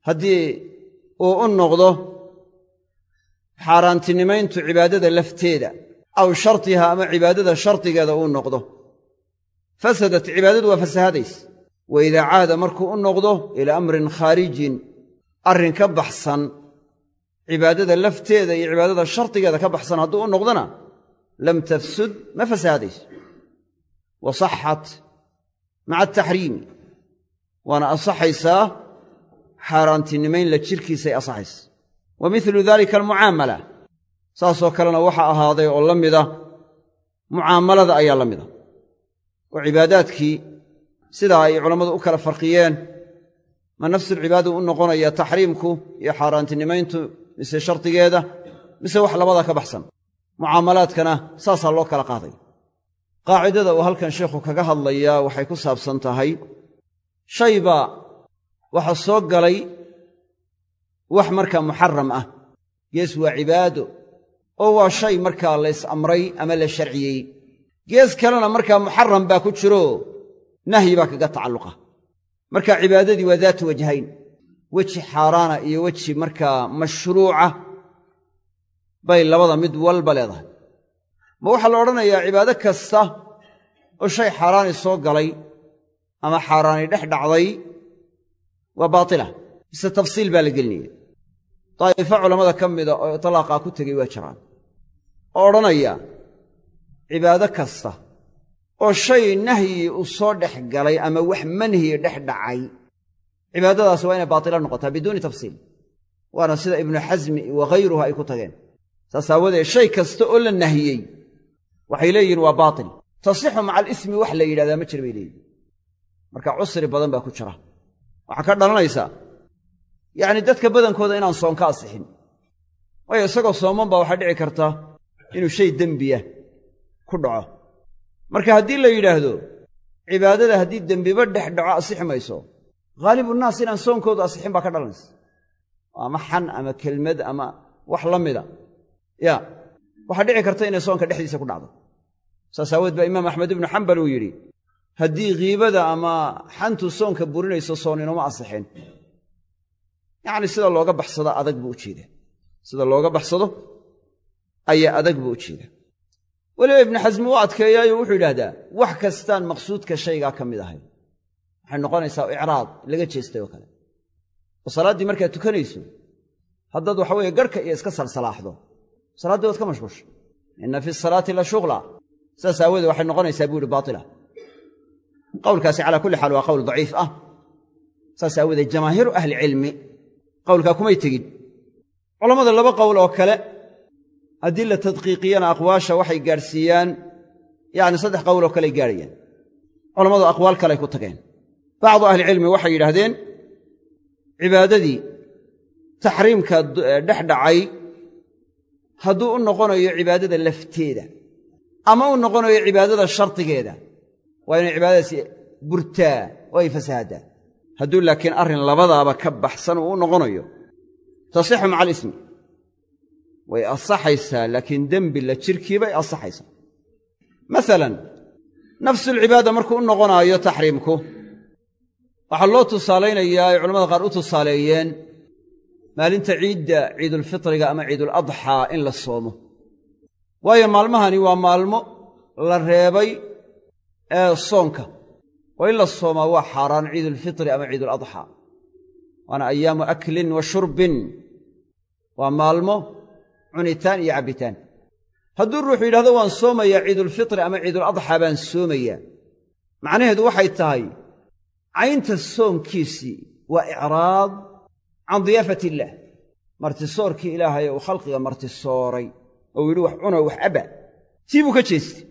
haddii uu u noqdo xaaraantinimayntu cibaadada lafteeda aw shartiha ama cibaadada shardigeeda uu noqdo fasadat cibaadadu waa fasahadays wa idaa caada markuu u noqdo ilaa amrin khaarijin arrin ka baxsan cibaadada lafteeda iyo cibaadada shardigeeda ka baxsan hadduu u noqdona lam tafsud ma fasahadayso wa saxat maca ataxriimi waana asaxaysaa xaaraantinimayn la jirkiisay asaxaysa. Wa milu dalika almucaamala. Saasoo kalena waxa ahaaday oo la mida mucaamalada ayaa la mida. Oo cibaadaadkii sidaa ay culammadu u kala farqiyeen ma nafsulcibaada u noqonaya taxriimku iyo xaaraantinimayntu mise shardigeeda mise wax labada ka baxsan. Mucaamalaadkana saasaa loo kala qaaday. Qaacidada uu halkan sheikhu kaga hadlayaa waxay ku saabsan tahay shayba waxa soo galay wax markaa muxaram ah. Gees waa cibaado oo waa shay markaa lays amray ama la sharciyey. Gees kalena markaa muxaram baa ku jiro nahyi baa kaga tacalluqa. Marka cibaadadii waa daatu wajhayn weji xaaraana iyo weji markaa mashruuca bay labada mid walba leedahay. Ma waxaa la odhanayaa cibaado kasta oo shay xaaraani soo galay ama xaaraani dhex dhacday waa baatila. Mise tafsiil baa la gelinaya. Daa'ifo culammada ka mida oo itlaaqaa ku tegey waa jiraan. Oo odhanaya cibaado kasta oo shay nahyi u soo dhex galay ama wax manhiyi dhex dhacay cibaadadaas waa inay baatila noqotaa biduuni tafsiil waana sida ibnu xasmi wa hayruhu ay ku tageen. Saas aawadeed shay kasta oo la nahiyey waxay leeyihiin waa baatil. Tasixu maca alismi wax la yidhahdaa ma jira bay leeyihiin marka cusri badan baa ku jira. Waxaa ka dhalanaysaa yacni dadka badankooda inaan soon ka asixin. Waayo isagoo sooman baa waxaa dhici karta inuu shay dembiya ku dhaco. Marka haddii la yidhaahdo cibaadada haddii dembiba dhex dhaco asixi haalibunaas inaan soonkoodu asixin baa ka dhalanaysa. Ama xan ama kelmad ama wax la mida. Ya waxaa dhici karta inay soonka dhexdiisa ku dhacdo. Saas aawood baa imaam axmed ibnu xambal uu yidhi haddii kiibada ama xantu soonka burinayso soon inoma asixin. Yacni sida looga baxsado adag buu u jeedaa sida looga baxsado ayaa adag buu u jeedaa weliba ibnu xasmi u adkeeyaayo wuxuu yidhaahdaa wax kastaan maqsuudka shaygaa ka mid ahay waxay noqonaysaa icraad laga jeestay oo kale. Oo salaaddii markaad tukanayso haddaad waxa weeye garhka iyo iska salsalaaxdo salaaddii waad ka mashquusha inna fi salaati la shughla. Saas aawoodee waxay noqonaysaa buu ihi baatila. Qowlkaasi calaa kulli xaal waa qowl daciif ah. Saas aawoodee jamaahiiru ahlicilmi qowlkaa kumay tegin. Culammada laba qowl oo kale haddii la tadqiiqiyana aqwaasha waxay gaadhsiiyaan yacni saddex qowl oo kaley gaadhayaan. Culammadu aqwaal kaley ku tageen bacdu ahlicilmi waxay yidhaahdeen cibaadadii taxriimka dhex dhacay hadduu u noqonayo cibaadada lafteeda ama u noqonayo cibaadada shardigeeda waa inay cibaadadaasi burtaa oo ay fasahadaa hadduu laakiin arrin labadaaba ka baxsan uu u noqonayo tasixu maca alismi way asaxaysaa laakiin dembi la jirkii bay asaxaysaa masalan nafsulcibaada markuu u noqonaayo taxriimku waxaa loo tusaalaynayaa ay culamada qaar u tusaaleeyeen maalinta ciidda ciidulfitriga ama ciiduladxaa in la soomo. Waayo maalmahani waa maalmo la reebay ee soonka. Oo in la soomaa waa xaaraan ciidulfitri ama ciiduladxaa waana ayaamu aklin wa shurbin. Waa maalmo cunitaan iyo cabbitaan hadduu ruuxu yidhahdo waan soomayaa ciidulfitri ama ciiduladxaa baan soomayaa. Macnaheedu waxay tahay caynta soomkiisii waa icraad can diyaafat illaah martisoorkii ilaahay uu khalqiga martisooray oo uu yidhi wax cuno wax abba tii buu ka jeestay.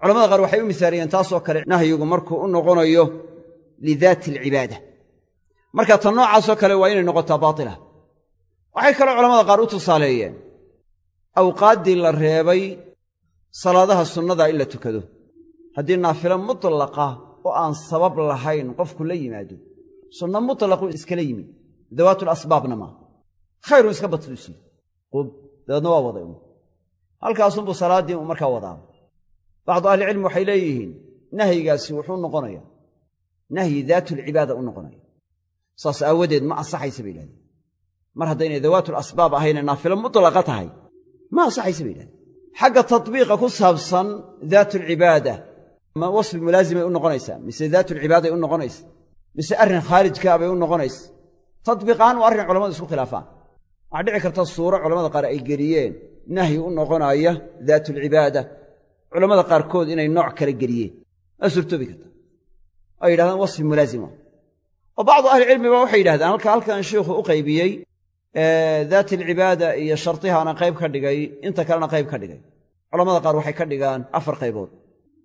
Culamada qaar waxay u misaaliyeen taasoo kale nahyigu markuu u noqonayo lidaati alcibaada marka tan noocaasoo kale waa inay noqotaa baatila. Waxay kaloo culamada qaar u tusaaleeyeen awqaaddii la reebay salaadaha sunnadaa in la tukado haddii naafilo mutlaqa oo aan sabab lahayn qofku la yimaado. Sunno mutlaquu iskala yimid. Dawaatul maa khayrun iska batluusiy qub dabeedna waa waday un halkaasunbuu salaaddii u markaa wadaa. Bacdu ahlicilmi waxay leeyihiin nahyigaasi wuxuu noqonayaa. Nahyi daatulcibaada u noqonaya. Saas aawadeed ma ansaxaysa bay yidhahdeen. Mar haddaynay dawaatul asbaab ahayne naafilo mutlaqa tahay ma ansaxaysa bay yidhahdeen. Xagga tatbiiqa ku saabsan daatulcibaada ma wasfi mulaazimay u noqonaysaa mise daatulcibaaday u noqonaysa mise arrin khaarijkaa bay u noqonaysa. Tadbiiq ahaan waa arrin culamadu isku khilaafaan. Waxaa dhici karta suuro culamada qaar ay geliyeen nahyi u noqonaaya daatulcibaada culammada qaarkood inay nooc kale geliyeen. Waa surtoobi karta. Ay yidhahdaan wasfi mulaazima oo bacdu ahlicilmiba waxay yidhahdaan halka halkan shiikhu u qaybiyey daat alcibaada iyo shardihaana qayb ka dhigay inta kalena qayb ka dhigay. Culamada qaar waxay ka dhigaan afar qaybood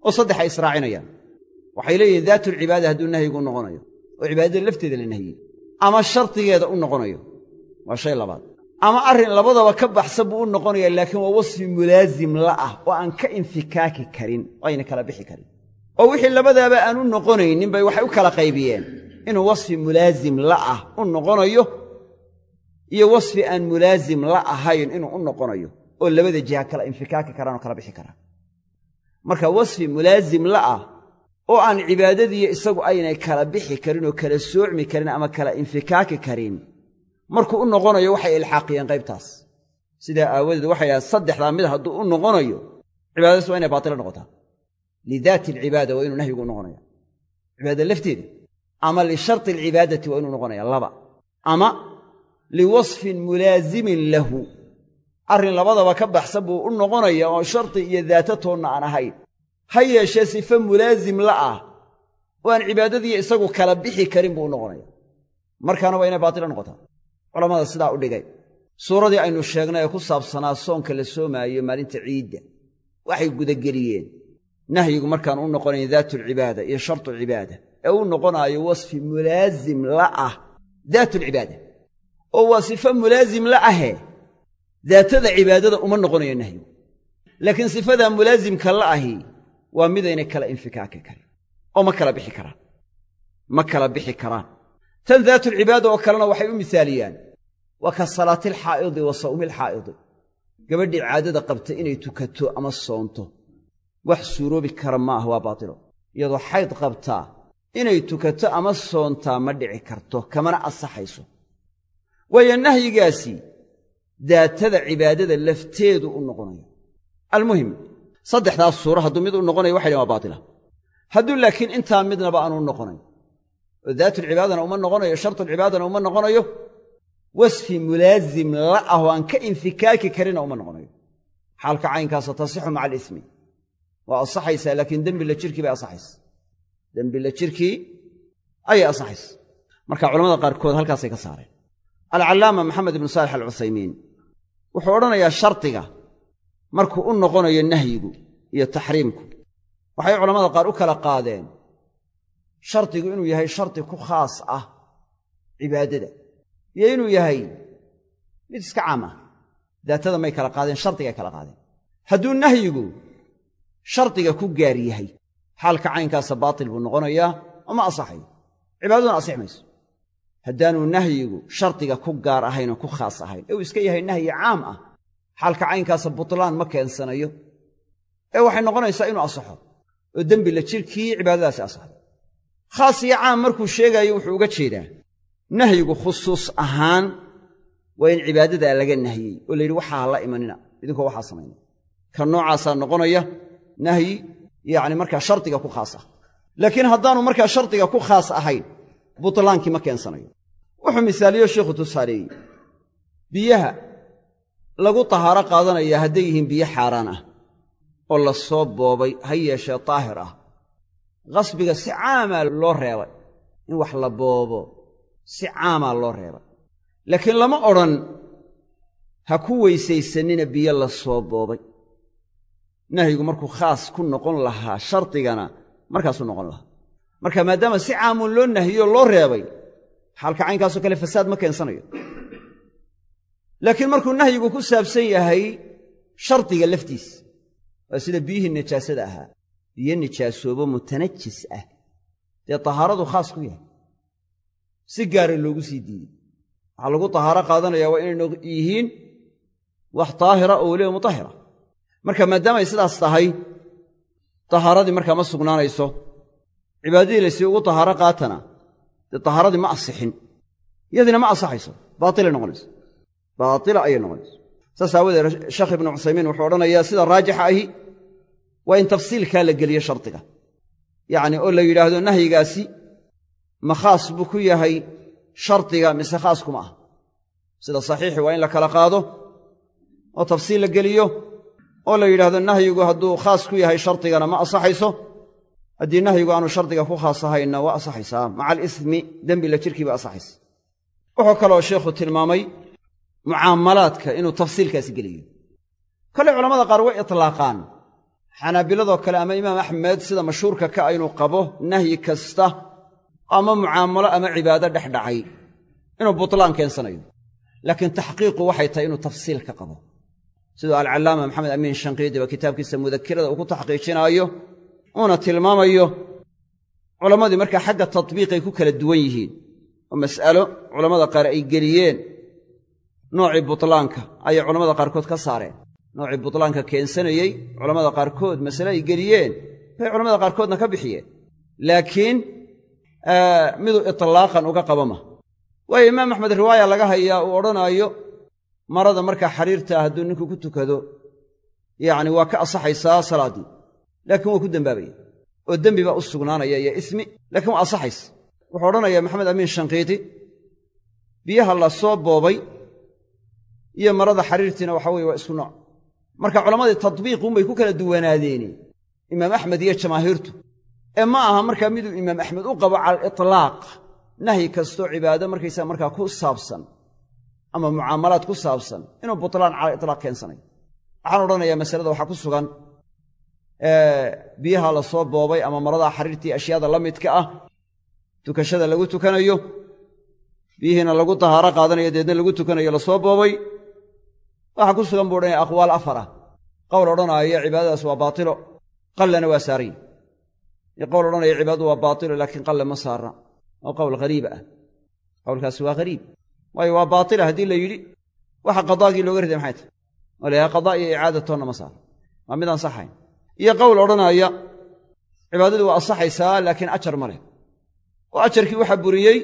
oo saddex ay israacinayaan. Waxay leeyihiin daatulcibaada hadduu nahyigu u noqonayo. Oo cibaadada lafteeda la nahiyey ama shardigeeda u noqonayo. Waa shay labaad. Ama arrin labadaba ka baxsan buu u noqonaya laakiin waa wasfi mulaazim la ah oo aan ka infikaaki karin oo ayna kala bixi karin. Oo wixii labadaaba aan u noqonaynin bay waxay u kala qaybiyeen. Inuu wasfi mulaazim la ah u noqonayo iyo wasfi aan mulaazim la ahayn inuu u noqonayo oo labada jiha kala infikaaki karaan oo kala bixi karaan marka wasfi mulaazim la ah oo aan cibaadadiiyo isagu aynay kala bixi karin oo kala soocmi karin ama kala infikaaki karin markuu u noqonayo waxay ilxaaqiyeen qaybtaas. Sidaa aawadeed waxay dhahaan saddexdaa mid hadduu u noqonayo cibaadadaas waa inay baatilo noqotaa. Lidaati alcibaada waa inuu nahyigu u noqonaya cibaadada lafteeda ama lisharti alcibaadati waa inuu noqonaya laba. Ama liwasfin mulaazimin lahu arrin labadaba ka baxsan buu u noqonaya oo sharti iyo daatatoonna aan ahayn ha yeeshee sife mulaazim la ah oo aan cibaadadiiyo isagu kala bixi karin buu u noqonaya. Markaana waa inay baatilo noqotaa. Culammada sidaa u dhigay. Suuradii aynu sheegnay ee ku saabsanaa soonka la soomaayo maalinta ciidda waxay gudageliyeen. Nahyigu markaan u noqonayn daatulcibaada iyo shartuulcibaada ee u noqonaayo wasfi mulaazim la ah. Daatulcibaada oo waa sifo mulaazim la ahe daatada cibaadada uma noqonayo nahyigu laakiin sifadaa mulaasimka la ahi waa midaynay kala infikaaki karin oo ma kala bixi karaan. Ma kala bixi karaan. Tan daatulcibaada oo kalena waxay u misaaliyaan waa ka salaatilxaa'idi wa sawmilxaa'idi gabadhii caadada qabta inay tukato ama soonto wax suuroobi kara ma ah waa baatilo iyadoo xayd qabtaa inay tukato ama soontaa ma dhici karto kamana ansaxayso waayo nahyigaasi daatada cibaadada lafteedu u noqonaya almuhim saddexdaas suuro hadduu mid u noqonayo waxay dhahen waa baatila. Hadduu laakiin intaa midnaba aanu noqonayn. Oo daatulcibaadana uma noqonayo shartulcibaadana uma noqonayo wasfi mulaazim la ah oo aan ka infikaaki karina uma noqonayo. Xaalka caynkaasa tasixu maca alismi. Waa asaxaysaa laakiin dembila jirkii bay asaxaysa dembila jirkii ayay asaxaysa marka culamada qaarkood halkaasay ka saareen alcallaama maxamed ibnu saalix alcuthaymiin. Wuxuu odhanayaa shardiga markuu u noqonayo nahyigu iyo taxriimku. Waxay culammada qaar u kala qaadeen shardigu inuu yahay shardi ku khaas ah cibaadada iyo inuu yahay mid iska caam ah. Daatada may kala qaadeen shardigay kala qaadeen. Hadduu nahyigu shardiga ku gaar yahay xaalka caynkaasa baatil buu noqonayaa oo ma asaxayo cibaadaduna asix mayso haddaanuu nahyigu shardiga ku gaar ahayn oo ku khaas ahayn. Ee uu iska yahay nahyi caam ah. Xaalka caynkaasa butlaan ma keensanayo. Ee waxay noqonaysaa inuu asaxo oo dembi la jirkii cibaadadaasi asaxdo khaas iyo caam markuu sheegaayo wuxuu uga jeedaa nahyigu khusuus ahaan waa in cibaadadaa laga nahyey oo la yidhi waxaa ha la imanina. Idinkoo waxaa samaynaya ka noocaasaa noqonaya nahyi yacni markaa shardiga ku khaas ah. Laakiin haddaanu markaa shardiga ku khaas ahayn butlaankii ma keensanayo wuxuu misaaliyo sheikhu tusaaleeyey biyaha lagu tahaaro qaadanaya hadday yihiin biyo xaaraan ah oo la soo boobay ha yeeshee daahir ah. Qasbiga si caamaa loo reebay in wax la boobo si caamaa loo reebay. Laakiin lama odhan ha ku weysaysanina biyo la soo boobay. Nahyigu markuu khaas ku noqon lahaa shardigana markaasuu noqon lahaa. Marka maadaama si caamun loo nahiyoo loo reebay xaalka caynkaasoo kale fasaad ma keensanayo. Laakiin markuu nahyigu ku saabsan yahay shardiga laftiis waa sida biyihii nijaasada ahaa biyo nijaasoobo mutanajis ah. Dee tahaaradu khaas ku yahay. Si gaara loogu sii diiday waxaa lagu tahaaro qaadanaya waa inay yihiin wax daahira oo weliba mutahira. Marka maadaamay sidaas tahay tahaaradii markaa ma sugnaanayso. Cibaadadii laysii ugu tahaaro qaatana dee tahaaradii ma asixin. Iyadiina ma asaxayso. Baatilay noqonayso baatila ayay noqonayso saas aawadeed sheekh ibnu cuthaymiin wuxuu odhanayaa sida raajixa ahi waa in tafsiilkaa la geliyo shardiga. Yacni oo la yidhaahdo nahyigaasi ma khaas buu ku yahay shardiga mise khaas kuma ah sida saxiixi waa in la kala qaado oo tafsiil la geliyo oo la yidhahdo nahyigu hadduu khaas ku yahay shardigana ma asaxayso haddii nahyigu aanu shardiga ku khaas ahaynna waa asaxaysaa maca alismi dembi la jirkiiba asaxaysa wuxuu kaloo sheikhu tilmaamay mucaamalaadka inuu tafsiilkaasi geliyo. Kolley culamada qaar way itlaaqaan. Xanaabiladoo kale ama imaam axmed sida mashhuurka ka inuu qabo nahyi kasta ama mucaamalo ama cibaado dhex dhacay inuu butlaan keensanayo. Laakiin taxqiiqu waxay tahay inuu tafsiil ka qabo. Siduu alcallaama maxamed amiin shanqiidiba kitaabkiisa mudakirada uu ku taxqiijinaayo uuna tilmaamayo culammadii markaa xagga tatbiiqay ku kala duwan yihiin. Oo mas'alo culammada qaar ay geliyeen. Noocii butlaanka ayay culammada qaarkood ka saareen. Noocii butlaanka keensanayey culammada qaarkood masale ay geliyeen bay culamada qaarkoodna ka bixiyeen. Laakiin miduu itlaaqan uga qaba ma waayo imaam axmed riwaaya laga hayaa uu odhanaayo marada markaa xariirtaa hadduu ninku ku tukado yacni waa ka asaxaysaa salaaddii laakiin waa ku dembaabaya oo dembi baa u sugnaanaya iyo ismi laakiin waa asaxaysa wuxuu odhanayaa maxamed amiin shanqiiti biyaha la soo boobay iyo marada xariirtiina waxa weye waa isku nooc. Marka culammadii tadbiiquunbay ku kala duwanaadeene imaam axmed iyo jamaahiirtu. Ee ma aha markaa miduu imaam axmed u qabo cala alitlaaq nahyi kastoo cibaado markaysaa markaa ku saabsan ama mucaamalaad ku saabsan inuu butlaan cala itlaaq keensanayo waxaan odhanayaa masalada waxaa ku sugan biyaha la soo boobay ama maradaa xariirtii ashyaada la midka ah tukashada lagu tukanayo biyihiina lagu tahaaro qaadanayo deedna lagu tukanayo la soo boobay waxaa ku sugan buu odhanaya aqwaal afar ah. Qowl odhanaayo cibaadadaas waa baatilo qallana waa saaran yahy iyo qowl odhanaya cibaadadu waa baatilo laakiin qalle ma saarna. Oo qowl hariiba ah. Qowlkaasi waa hariib waayo waa baatila haddii la yidhi waxa qadaagii looga riday maxay tahy oo la yahay qadaa iyo icaadatoonna ma saarna. Waa mid ansaxayn iyo qowl odhanaya cibaadadu waa ansaxaysaa laakiin ajar ma leh. Oo ajarkii waxaa buriyey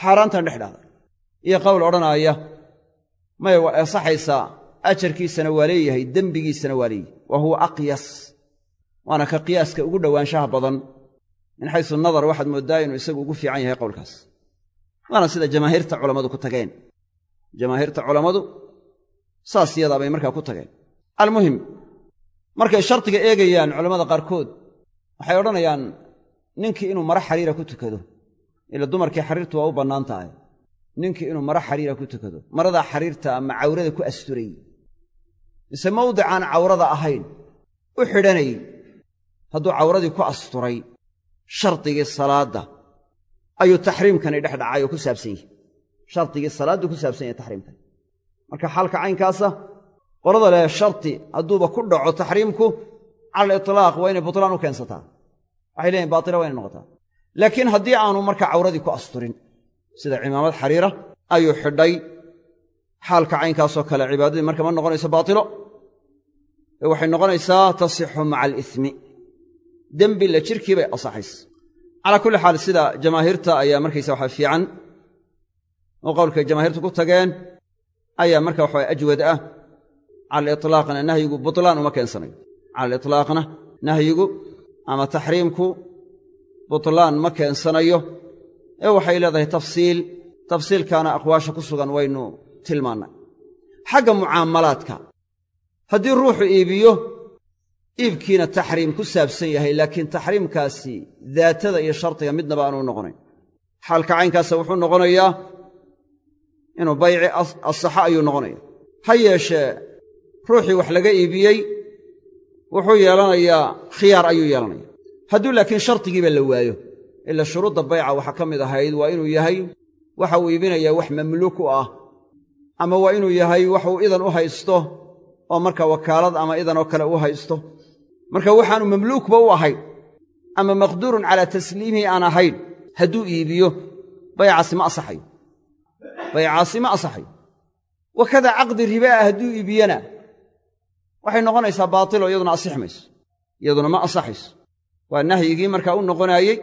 xaaraantan dhex dhahday iyo qowl odhanaaya maya waa ansaxaysaa ajarkiisana waa leeyahay dembigiisana waa leeyahay. Wa huwa aqyas waana ka qiyaaska ugu dhowaanshaha badan min xaysu nadar waxaad mooddaa inuu isagu ugu fiican yahay qowlkaas. Waana sida jamaahiirta culammadu ku tageen. Jamaahiirta culammadu saas yadaa bay markaa ku tageen. Almuhim markay shardiga eegayaan culammada qaarkood waxay odhanayaan ninkii inuu maro xariira ku tukado ila dumarkii xariirtu waa u bannaan tahay. Ninkii inuu maro xariira ku tukado maradaa xariirta ama cawrada ku asturay mise mawdicaan cawrada ahayn u xidhanayy hadduu cawradii ku asturay shardigii salaadda ayuu taxriimkani dhex dhacay oo ku saabsan yahay. Shardigii salaaddu ku saabsan yahay taxriimkani. Marka xaalka caynkaasa qolada leh shardi hadduuba ku dhaco taxriimku cala alitlaaq waa inay butlaan u keensataa. Waxay leeyihiin baatila waa inay noqotaa. Laakiin haddii aanu marka cawradii ku asturin sida cimaamad xariira ayuu xidhay xaalka caynkaasoo kale cibaadadii marka ma noqonayso baatilo. Ee waxay noqonaysaa tasixu maca alismi dembi la jirkii bay asaxaysa calaa kulli xaal sida jamaahiirta ayaa markaysa waxa fiican. Oo qowlkay jamaahiirtu ku tageen ayaa marka waxa ajwad ah cala aliطlaaqna nahyigu butlaan uma keensanayo cala aliطlaaqna nahyigu ama taxriimku butlaan ma keensanayo ee waxay leedahay tafsiil tafsiilkaana aqwaasha ku sugan waynu tilmaannay xagga mucaamalaadka haddii ruuxu iibiyo iibkiina taxriim ku saabsan yahay laakiin taxriimkaasi daatada iyo shardiga midnaba aanu noqonayn xaalka caynkaasa wuxuu noqonayaa inuu bayci asaxa ayuu noqonaya ha yeeshee ruuxii wax laga iibiyey wuxuu yeelanayaa khiyaar ayuu yeelanaya hadduu laakiin shardigiiba la waayo. Ila shuruudda bayca waxaa ka mid ahayd waa inuu yahay waxa uu iibinayaa wax mamluuk u ah ama waa inuu yahay wax uu idan u haysto oo marka wakaalad ama idan oo kale u haysto. Marka waxaanu mamluukba u ahayn ama maqduurun calaa tasliimihi aan ahayn hadduu iibiyo baycaasi ma asaxayo. Baycaasi ma asaxayo. Wakada caqdi ribaa hadduu iibiyana waxay noqonaysaa baatilo iyaduna asixi mayso iyaduna ma asaxayso waa nahyigii markaa u noqonaayey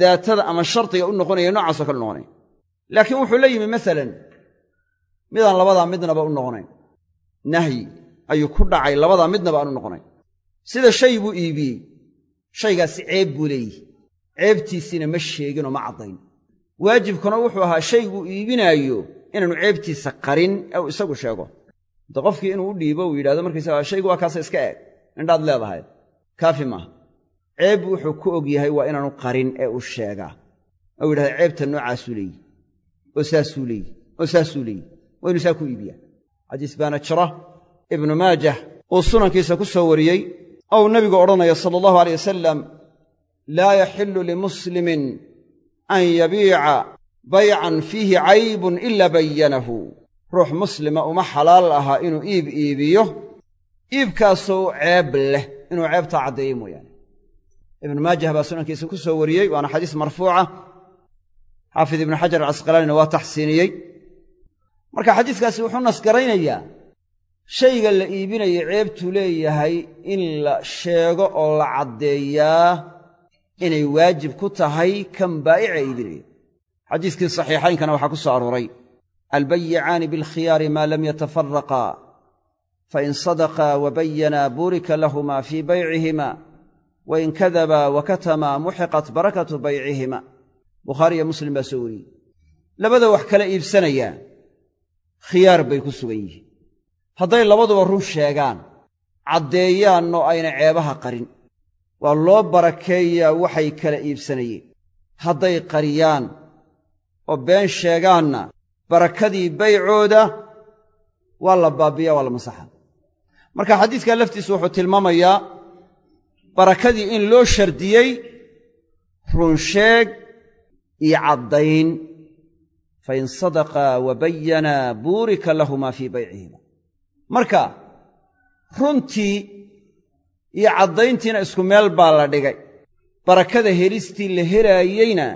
daatada ama shardiga u noqonaya noocaasoo kale noqonaya laakiin wuxuu la yimi masalan midaan labadaa midnaba u noqonayn. Nahyi ayuu ku dhacay labadaa midnaba aan u noqonayn. Sida shay buu iibiyey shaygaasi ceeb buu leeyihi ceebtiisiina ma sheeginoo ma caddayn. Waajibkuna wuxuu ahaa shayguu iibinaayo inaanu ceebtiisa qarin ee uu isagu sheego de qofkii inuu u dhiibo uu yidhahdo markaysaga shaygu waa kaasa iska eeg. Indhaad leedahay kaafi maaha ceeb wuxuu ku og yahay waa inaanu qarin ee uu sheegaa ou yidhahda ceebta noocaasuu leeyihi oo saasuu leeyihi oo saasuu leeyihi waa inuu saa ku iibiyaa. Xadiis baana jira. Ibnu maajah uu sunankiisa ku soo wariyey ou nebigu odhanaya sala allahu aleyh wasalam laa yaxillu limuslimin an yabiica baycan fiihi caybun ila bayanahu ruux muslima uma xalaal ahaa inuu iib iibiyo iibkaasoo ceeb leh inuu ceebtaa caddeeyo mooyaane. Ibnu maajah baa sunankiisa ku soo wariyey waana xadiis marfuuca. Xaafid ibnu xajar alcasqalaanina waa taxsiiniyey. Marka xadiiskaasi wuxuu nasgaraynayaa shayga la iibinayo ceebtuu leeyahay in la sheego oo la caddeeyaa inay waajib ku tahay kan baa'ica iibinaya xadiiskii saxiixaynkana waxaa ku soo arooray albayicaani bilkhiyaari maa lam yatafaraqaa fain sadaqaa wabayanaa buurika lahumaa fii baycihima wain kadabaa wakatamaa muxiqat barakatu baycihima bukhaari iyo muslim baa soo wariyey labada wax kala iibsanayaa khiyaar bay ku sugan yihiin hadday labaduba run sheegaan caddeeyaanoo ayna ceebaha qarin waa loo barakeeyaa waxay kala iibsanayeen hadday qariyaan oo been sheegaanna barakadii baycooda waa la baabiya waa la masaxa marka xadiiskaa laftiisu wuxuu tilmaamayaa barakadii in loo shardiyey runsheeg iyo caddayn. Fain sadaqaa wa bayanaa buurika lahumaa fii baycihima marka runtii iyo caddayntiina isku meel baa la dhigay. Barakada helistii la helaayeyna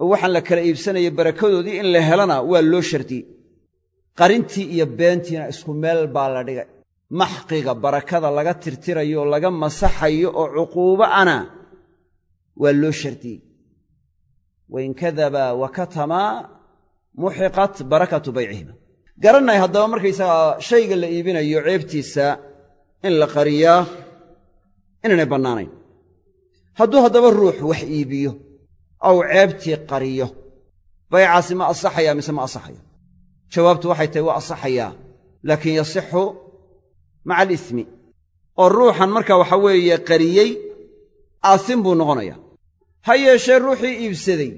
oo waxaan la kala iibsanayay barakadoodii in la helana waa loo shardiyey qarintii iyo beentiina isku meel baa la dhigay. Maxqiga barakada laga tirtirayo oo laga masaxayo oo cuquubo ana waa loo shardiyey wain kadabaa wa muxiqat barakatu baycihima garannay haddaba markaysagaa shayga la iibinayo ceebtiisa in la qariyaa inaynay bannaanayn. Hadduu haddaba ruux wax iibiyo ou ceebtii qariyo baycaasi ma asaxayaa mise ma asaxayo jawaabtu waxay tahay waa asaxayaa laakiin yasixu maca alismi oo ruuxan marka waxa weeye qariyey aasim buu noqonayaa ha yeeshee ruuxii iibsaday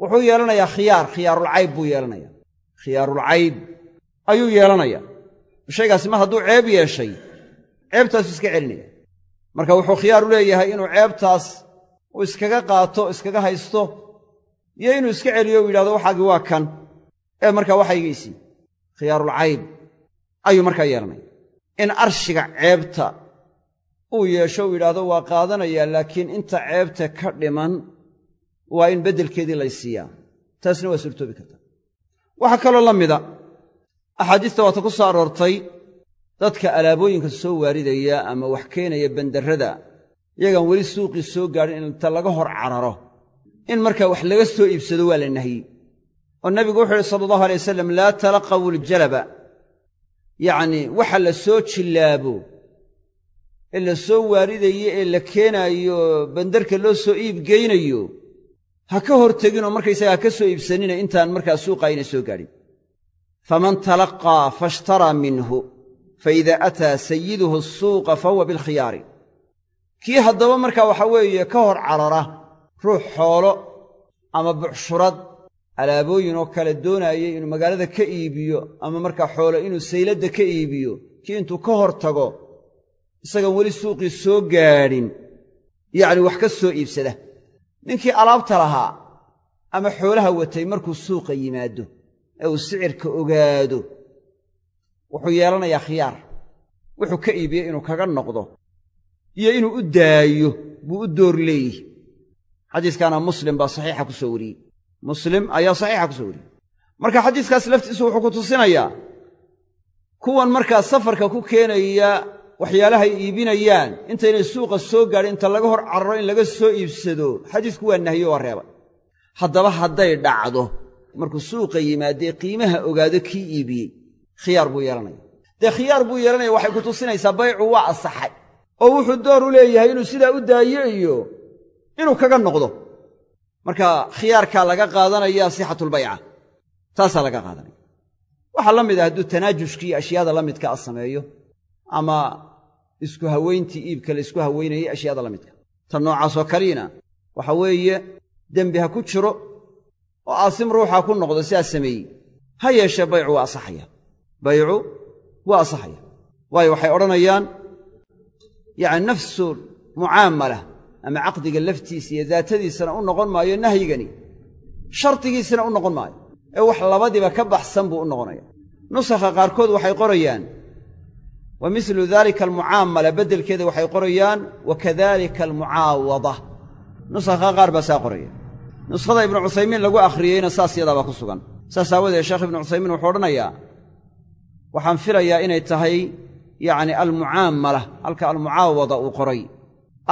wuxuu yeelanayaa khiyaar khiyaarulcayb buu yeelanayaa khiyaarulcayb ayuu yeelanayaa shaygaasi mar hadduu ceeb yeeshay ceebtaasu iska celinaya marka wuxuu khiyaar u leeyahay inuu ceebtaas uu iskaga qaato iskaga haysto iyo inuu iska celiyo u yidhahdo waxaagii waa kan. Ee markaa waxaygiisii khiyaarulcayb ayuu markaa yeelanaya in arshiga ceebta uu yeesho uu yidhaahdo waa qaadanayaa laakiin inta ceebta ka dhiman waa in beddelkeedii lay siiyaa. Taasna waa suurtoobi kartaa waxaa kaloo la mida axaadiista waata ku soo aroortay dadka alaabooyinka soo waaridaya ama wax keenaya bandarrada iyagaan weli suuqii soo gaadhin in inta laga hor cararo. In markaa wax laga soo iibsado waa la nahyi oo nebigu wuxuu uhi sala allahu alay wasalam laa talaqawu aljalaba. Yacnii waxa la soo jillaabo ee la soo waaridayo ee la keenaayo bandarka loo soo iibgeynayo ha ka hor teginoo markaysaga ha ka soo iibsanina intaan markaa suuqa ayna soo gaadhin. Faman talaqaa faashtaraa minhu faida ataa sayiduhu asuuqa fahuwa bilkhiyaari kii haddaba markaa waxaa weeye ka hor carara ruux xoolo ama bucshurad alaabooyin oo kale doonaayay inuu magaalada ka iibiyo ama markaa xoolo inuu sayladda ka iibiyo kii intuu ka hor tago isagaan weli suuqii soo gaadhin yacni wax ka soo iibsada. Ninkii alaabta lahaa ama xoolaha watay markuu suuqa yimaado ee uu sicirka ogaado wuxuu yeelanayaa khiyaar. Wuxuu ka iibiyey inuu kaga noqdo iyo inuu u daayo buu u door leeyihi xadiiskaana muslim baa saxiixa ku soo wariyey. Muslim ayaa saxiixa ku soo wariyey. Marka xadiiskaas laftiisu wuxuu ku tusinayaa kuwan markaa safarka ku keenaya waxyaalahay iibinayaan intaynay suuqa soo gaadhin inta laga hor cararo in laga soo iibsado xadiisku waa nahyo waa reebay haddaba hadday dhacdo markuu suuqa yimaadee qiimaha ogaado kii iibiyey khiyaar buu yeelanaya. Dee khiyaar buu yeelanaya waxay ku tusinaysaa baycu waa asaxay oo wuxuu door u leeyahay inuu sidaa u daayo iyo inuu kaga noqdo. Marka khiyaarkaa laga qaadanaya sixatulbayca taasaa laga qaadanaya. Waxaa la mid ah hadduu tanaajushkii ashyaada la midka a sameeyo ama isku haweyntii iibka la isku haweynayay ashyaada la midka. Tan noocaasoo kaliina waxa weeye dembi ha ku jiro oo aasim ruuxaa ku noqdo sidaa sameeyey. Ha yeeshee baycu waa asaxaya. Baycu waa asaxaya. Waayo waxay odhanayaan yacni nafsu mucaamala ama caqdiga laftiisa iyo daatadiisana u noqon maayo nahyigani shardigiisana u noqon maayo ee wax labadiba ka baxsan buu u noqonaya. Nusakha qaarkood waxay qorayaan wa mislu daalika almucaamala beddelkeeda waxay qorayaan wa kadalika almucaawada. Nusakha qaar baa saa qoraya. Nuskhada ibnu cuthaymiin lagu akhriyeyna saas yadaabaa ku sugan. Saas aawadeed sheekh ibnu cuthaymiin wuxuu odhanayaa waxaan filayaa inay tahay yacni almucaamala halka almucaawada uu qoray.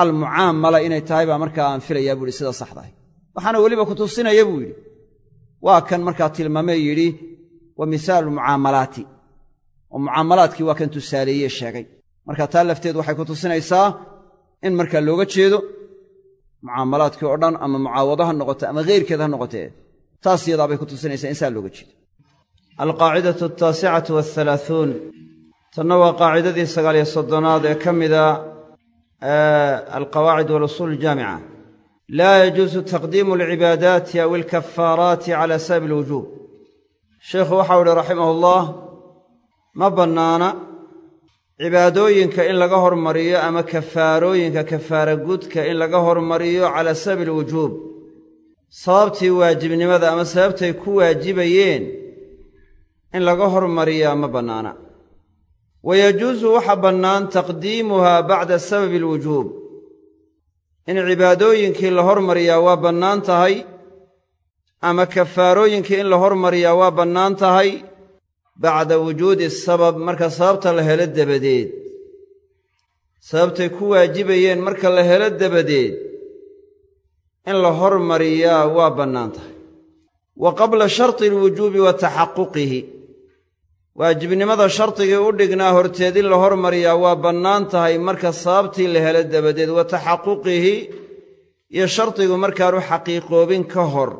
Almucaamala inay tahay baa markaa aan filayaa buu yidhi sida saxdahay waxaana weliba ku tusinaya buu yidhi. Waa kan markaa tilmaamee yidhi wa misaalu mucaamalaati. Oo mucaamalaadkii waa kan tusaaleeye sheegay. Marka taa lafteed waxay ku tusinaysaa in markaa looga jeedo mucaamalaadkii oo dhan ama mucaawado ha noqote ama heyrkeed ha noqotee taas yadaabay ku tusinaysaa in saa looga jeedo. Alqaacidatu altaasicatu wahalaahuun tanna waa qaacidadii sagaaliyo soddonaad ee ka mida alqawaacid walusuul aljaamica. Laa yajuusu taqdiimu alcibaadaati aw alkafaaraati cala sababi alwujuub. Sheikhu waxau uhi raximah ullah ma bannaana cibaadooyinka in laga hormariyo ama kafaarooyinka kafaara gudka in laga hormariyo cala sababi alwujuub. Sababtii waajibnimada ama sababtay ku waajibayeen in laga hormariyaa ma bannaana wa yajuusu waxa bannaan taqdiimuhaa bacda sababi alwujuub in cibaadooyinkii la hormariyaa waa bannaan tahay ama kafaarooyinkii in la hormariyaa waa bannaan tahay bacda wujuudi sabab marka sababta la helo dabadeed sababtay ku waajibayeen marka la helo dabadeed in la hormariyaa waa bannaan tahay wa qabla sharti alwujuubi wa taxaquqihi waajibnimada shardigii u dhignaa horteed in la hormariyaa waa bannaan tahay marka sababtii la helo dabadeed wa taxaquqihi iyo shardigu markaanu xaqiiqoobin ka hor.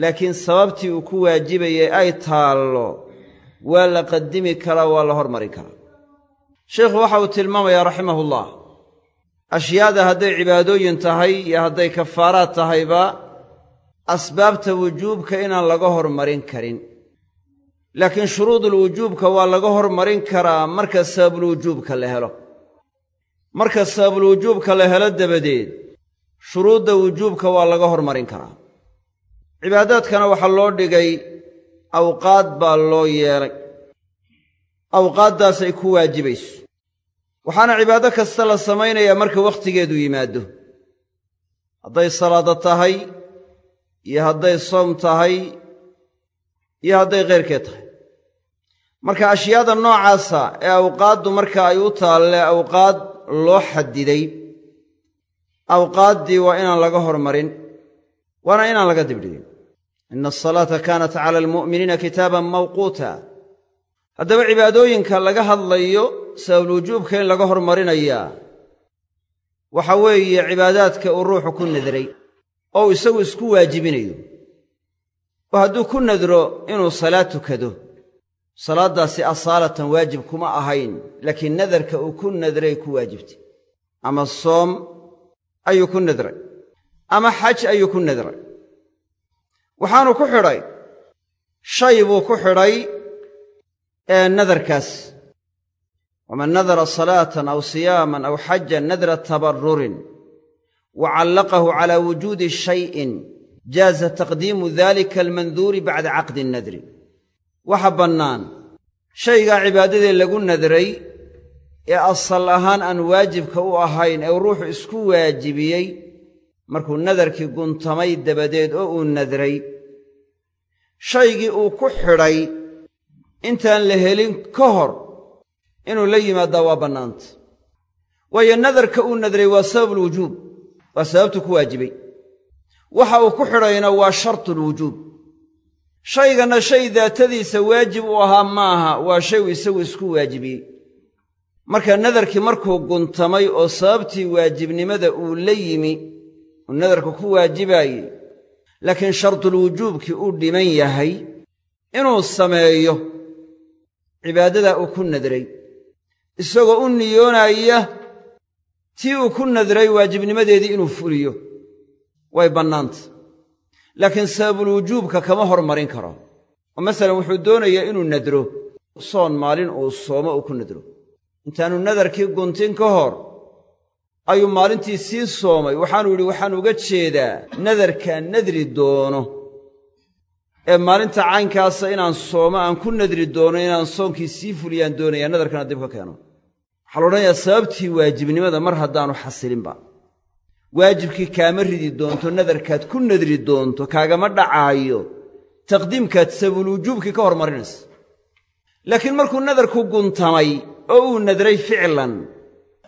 Laakiin sababtii uu ku waajibayay ay taallo waa la qadimi karaa waa la hormari karaa sheikhu waxa uu tilmaamayaa raximahullah. Ashyaada hadday cibaadooyin tahay iyo hadday kafaaraad tahayba asbaabta wujuubka inaan laga hormarin karin laakiin shuruudulwujuubka waa laga hormarin karaa marka sababulwujuubka la helo. Marka sababulwujuubka la helo dabadeed shuruudda wujuubka waa laga hormarin karaa. Cibaadaadkana waxaa loo dhigay awqaad baa loo yeelay. Awqaaddaas ay ku waajibayso. Waxaana cibaado kasta la samaynayaa marka wakhtigeedu yimaado. Hadday salaado tahay iyo hadday soom tahay iyo hadday khayrkeed tahay marka ashyaada noocaasa ee awqaaddu marka ay u taalle awqaad loo xadiday awqaaddii waa inaan laga hormarin waana inaan laga dibdhigin. Ina asalaata kaanat cala almu'miniina kitaaban mawquuta. Haddaba cibaadooyinka laga hadlayo sababulwujuubka in laga hormarinayaa. Waxa weeye cibaadaadka uu ruuxu ku nadray oo isagu isku waajibinayo. Oo hadduu ku nadro inuu salaad tukado salaaddaasi asaalatan waajib kuma ahayn laakiin nadarka uu ku nadray ku waajibtay. Ama soom ayuu ku nadray. Ama xaj ayuu ku nadray. Waxaanu ku xidhay shay buu ku xidhay ee nadarkaas. Waman nadara salaatan aw siyaaman aw xajan nadra tabarrurin wa callaqahu calaa wujuudi shay'in jaaza taqdiimu dalika almanduuri bacda caqdi annadri waxa bannaan shaygaa cibaadadee lagu nadray ee asal ahaan aan waajibka u ahayn ee ruuxu isku waajibiyey markuu nadarkii guntamay dabadeed oo uu nadray shaygii uu ku xidhay intaan la helin ka hor inuu la yimaaddaa waa bannaanta waayo nadarka uu nadray waa sababulwujuub waa sababtu ku waajibay. Waxa uu ku xidhayna waa shartulwujuub shayganna shay daatadiisa waajib u ahaa maaha waa shay uu isagu isku waajibiyey marka nadarkii markuu guntamay oo sababtii waajibnimada uu la yimi uu nadarka ku waajibaayey laakiin shartulwujuubkii uu dhiman yahay inuu sameeyo cibaadadaa uu ku nadray. Isagoo u niyoonaya tii uu ku nadray waajibnimadeedii inuu fuliyo. Way bannaanta laakiin sababulwujuubka kama hormarin karo. Oo masalan wuxuu doonayaa inuu nadro soon maalin uu soomo uu ku nadro. Intaannu nadarkii guntin ka hor ayuu maalintii sii soomay. Waxaanu yidhi waxaan uga jeedaa nadarkaan nadri doono ee maalinta caynkaasa inaan soomo aan ku nadri doono inaan soonkii sii fuliyaan doonayaa nadarkana dib ka keeno. Waxaa la odhanayaa sababtii waajibnimada mar haddaannu xasilinba waajibkii kaama ridi doonto nadarkaad ku nadri doonto kaagama dhacaayo taqdiimkaad sababulwujuubkii ka hormarinaysa. Laakiin markuu nadarku guntamay oo uu nadray ficlan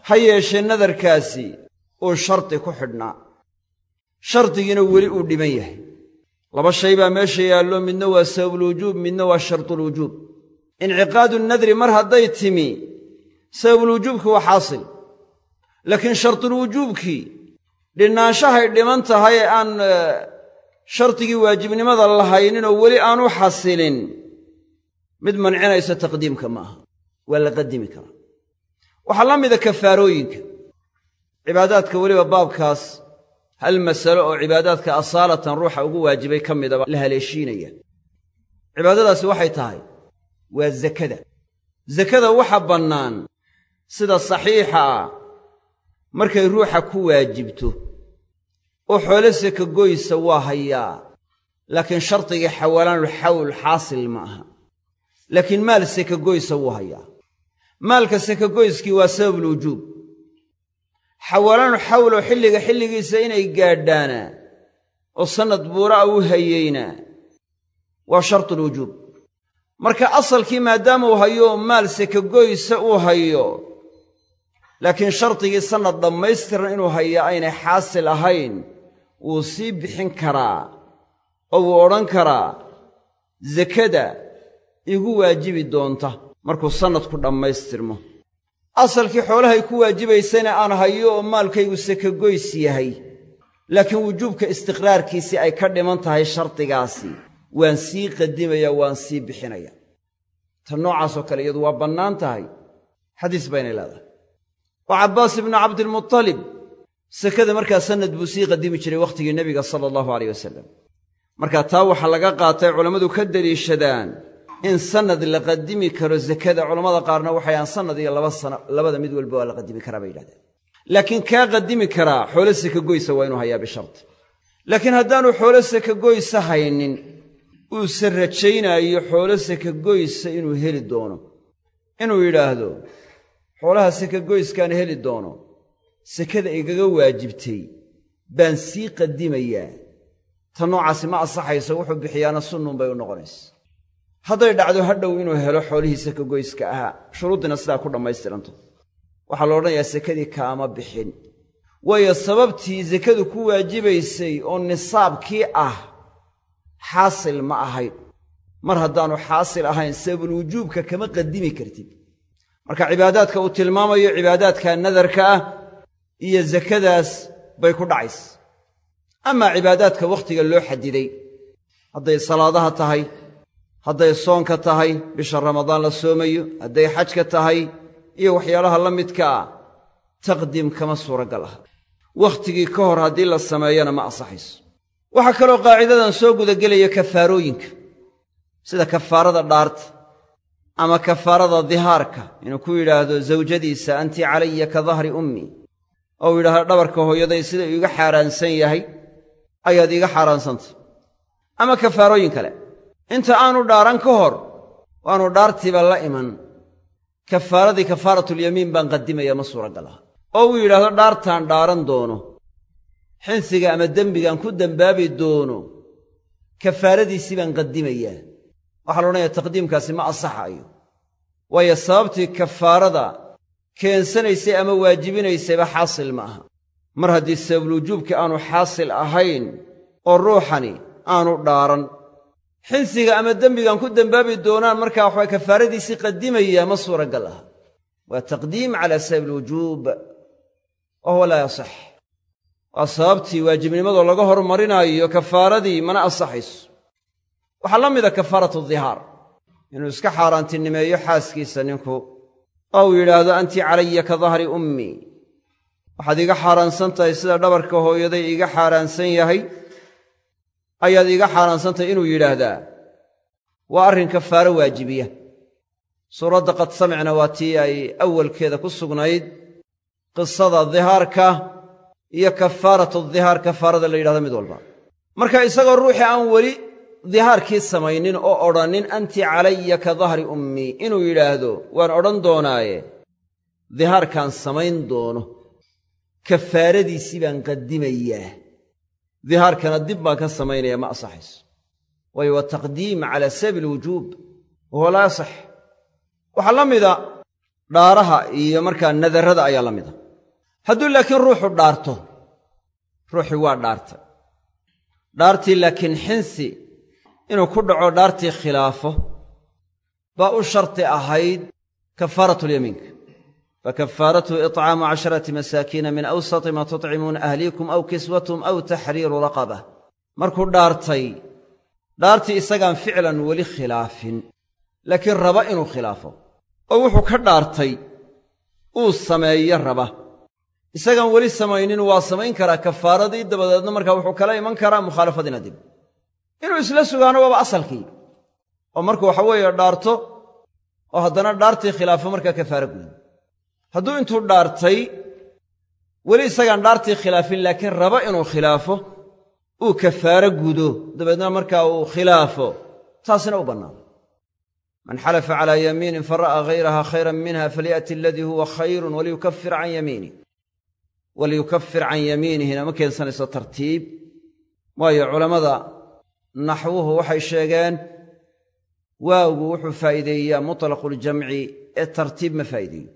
ha yeeshee nadarkaasi uu shardi ku xidhnaa. Shardigiina weli uu dhiman yahay. Laba shay baa meesha yaallo midna waa sababulwujuub midna waa shartulwujuub inciqaadu nadri mar hadday timi sababulwujuubkii waa xaasil. Laakiin shartulwujuubkii dhinnaanshahay dhiman tahay ee aan shardigii waajibnimada lahayninoo weli aanu xasilin. Mid mancinaysa taqdiimka ma aha. Waa la qadimi karaa. Waxaa la mida kafaarooyinka. Cibaadaadka weliba baabkaas hal masalo oo cibaadaadka asaalatan ruuxa ugu waajibay ka midaba la haleeshiinaya. Cibaadadaasi waxay tahay waa zakada. Zakada waxa bannaan sida saxiixa ah markay ruuxa ku waajibto oo xoolo seka goysa waa hayaa. Laakiin shardigii xawalaanulxawl xaasil ma aha. Laakiin maal seka goysa wuu hayaa. Maalka sekagoyskii waa sababulwujuub xawalaanu xawlo xilliga xilligiisa inay gaadhaana oo sannad buura a u hayeyna waa shartulwujuub marka asalkii maadaama uu hayo maal sekagoysa uu hayo laakiin shardigii sannad dhammaystiran inuu hayaa aynay xaasil ahayn wuu sii bixin karaa oo wuu odhan karaa sakada igu waajibi doonta. Markuu sannadku dhammaystirmo. Asalkii xoolahay ku waajibaysana aan hayo oo maalkaygu sekagoys yahay. Laakiin wujuubka istiqraarkiisii ay ka dhiman tahay shardigaasi. Waan sii qadimayaa waan sii bixinayaa ta noocaasoo kale iyadu waa bannaan tahay. Xadiis baynay leedahay. Oo cabbaas ibnu cabdilmutalib sekada markaa sannad buu sii qadimi jiray wakhtigii nebiga sala allahu aleyh wasalam markaa taa waxaa laga qaatay culammadu ka deliishadaan in sannad la qadimi karo sekada culammada qaarna waxay aan sannad iyo laba sano labada mid walba waa la qadimi karaa bay yidhahdeen. Laakiin kaa qadimi karaa xoolo seka goysa waa inuu hayaa bisharti laakiin haddaanu xoolo seka goysa haynin uuse rajaynaayo xoolo seka goysa inuu heli doono. Inuu yidhaahdo xoolaha seka goyskaan heli doono sekada igaga waajibtay baan sii qadimayaa. Ta noocaasi ma ansaxayso wuxuu bixiyaana sunnun bay u noqonaysa. Hadday dhacdo hadhow inuu helo xoolihii seka goyska ahaa. Shuruuddiina sidaa ku dhammaystiranto waxaa la odhanayaa sekadii kaama bixin. Waayo sababtii sekadu ku waajibaysay oo nisaabkii ah xaasil ma ahayn. Mar haddaannu xaasil ahayn sababulwujuubka kama qadimi kartid. Marka cibaadaadka uu tilmaamayo cibaadaadka nadarka ah iyo sakadaas bay ku dhacaysa. Amaa cibaadaadka wakhtiga loo xadiday hadday salaadaha tahay hadday soonka tahay bisha ramadaan la soomayo hadday xajka tahay iyo waxyaalaha la midka ah taqdiim kama suuragal aha. Wakhtigii ka hor haddii la sameeyana ma ansaxayso. Waxaa kaloo qaacidadan soo gudagelaya kafaarooyinka. Sida kafaarada dhaarta ama kafaarada dihaarka inuu ku yidhaahdo zawjadiisa anti calaya ka dahri ummi ou yidhaahdo dhabarka hooyaday sida iiga xaaraansan yahay ayaad iiga xaaraansantay. Ama kafaarooyin kale inta aanu dhaaran ka hor waanu dhaartiiba la iman. Kafaaradii kafaaratulyamiin baan qadimaya ma suuragal aha. Oo uu yidhaahdo dhaartaan dhaaran doono xinsiga ama dembigaan ku dembaabi doono kafaaradiisii baan qadimayaa waxaa la odhanaya taqdiimkaasi ma ansaxaayo waayo sababtii kafaarada keensanaysay ama waajibinaysayba xaasil ma aha. Mar haddii sababulwujuubkii aanu xaasil ahayn oo ruuxani aanu dhaaran xinsiga ama dembigaan ku dembaabi doonaan markaa waxaa kafaaradiisii qadimayaa ma suuragal aha. Waa taqdiim calaa sababi alwujuub wa huwa laa yasax. Waa sababtii waajibnimadoo laga hormarinaayo kafaaradii mana ansaxayso. Waxaa la mida kafaaratu dihaar. Inuu iska xaaraantinimeeyo xaaskiisa ninku oo yidhaahdo anti calaya ka dahri ummii waxaad iiga xaaraansan tahay sida dhabarka hooyaday iiga xaaraansan yahay. Ayaad iiga xaaraansantahay inuu yidhaahdaa waa arrin kafaaro waajibiya. Suuradda qad samicna waa tii ay awalkeeda ku sugnayd qisada dihaarka iyo kafaaratu dihaar kafaarada la yidhahdo mid walba. Marka isagoo ruuxii aan weli dihaarkii samaynin oo odhannin anti calaya ka dahri ummii inuu yidhaahdo waan odhan doonaaye. Dihaarkaan samayn doono. Kafaaradiisii baan qadimayaa. Dihaarkana dib baan ka samaynaya ma asaxayso waayo waa taqdiim cala sababi alwujuub wahuwa laa yasax waxaa la mida dhaaraha iyo markaa nadarrada ayaa la mida. Hadduu laakiin ruuxu dhaarto ruuxii waa dhaartay dhaartii laakiin xinsi inuu ku dhaco dhaartii khilaafo baa u sharti ahayd kafaaratulyamiinka fakafaaratuhu itcaamu casharati masaakiina min awsati maa tutcimuuna ahliikum aw kiswatum aw taxriiru raqaba. Markuu dhaartay dhaartii isagaan ficlan weli khilaafin laakiin raba inuu khilaafo. Oo wuxuu ka dhaartay uu sameeyo raba. Isagaan weli samaynin waa samayn karaa kafaaradii dabadeedna markaa wuxuu kala iman karaa mukhaalafadiina dib inuu isla sugaano waaba asalkii. oo markuu waxa weeye dhaarto oo haddana dhaartii khilaafo markaa kafaaro gudan hadduu intuu dhaartay weli isagaan dhaartii khilaafin laakiin raba inuu khilaafo uu kafaaro gudo. Dabeedna markaa uu khilaafo taasina u bannaano man xalafa calaa yamiinin fara'aa hayraha khayran minha falya'ti aladii huwa khayrun waliyukafir can yamiinih waliyukafir can yamiinihina ma keensanayso tartiib. Waayo culammada naxwuhu waxay sheegeen waagu wuxuu faa'iideeyaa mutlaquuljamci ee tartiib ma faa'iideeyo.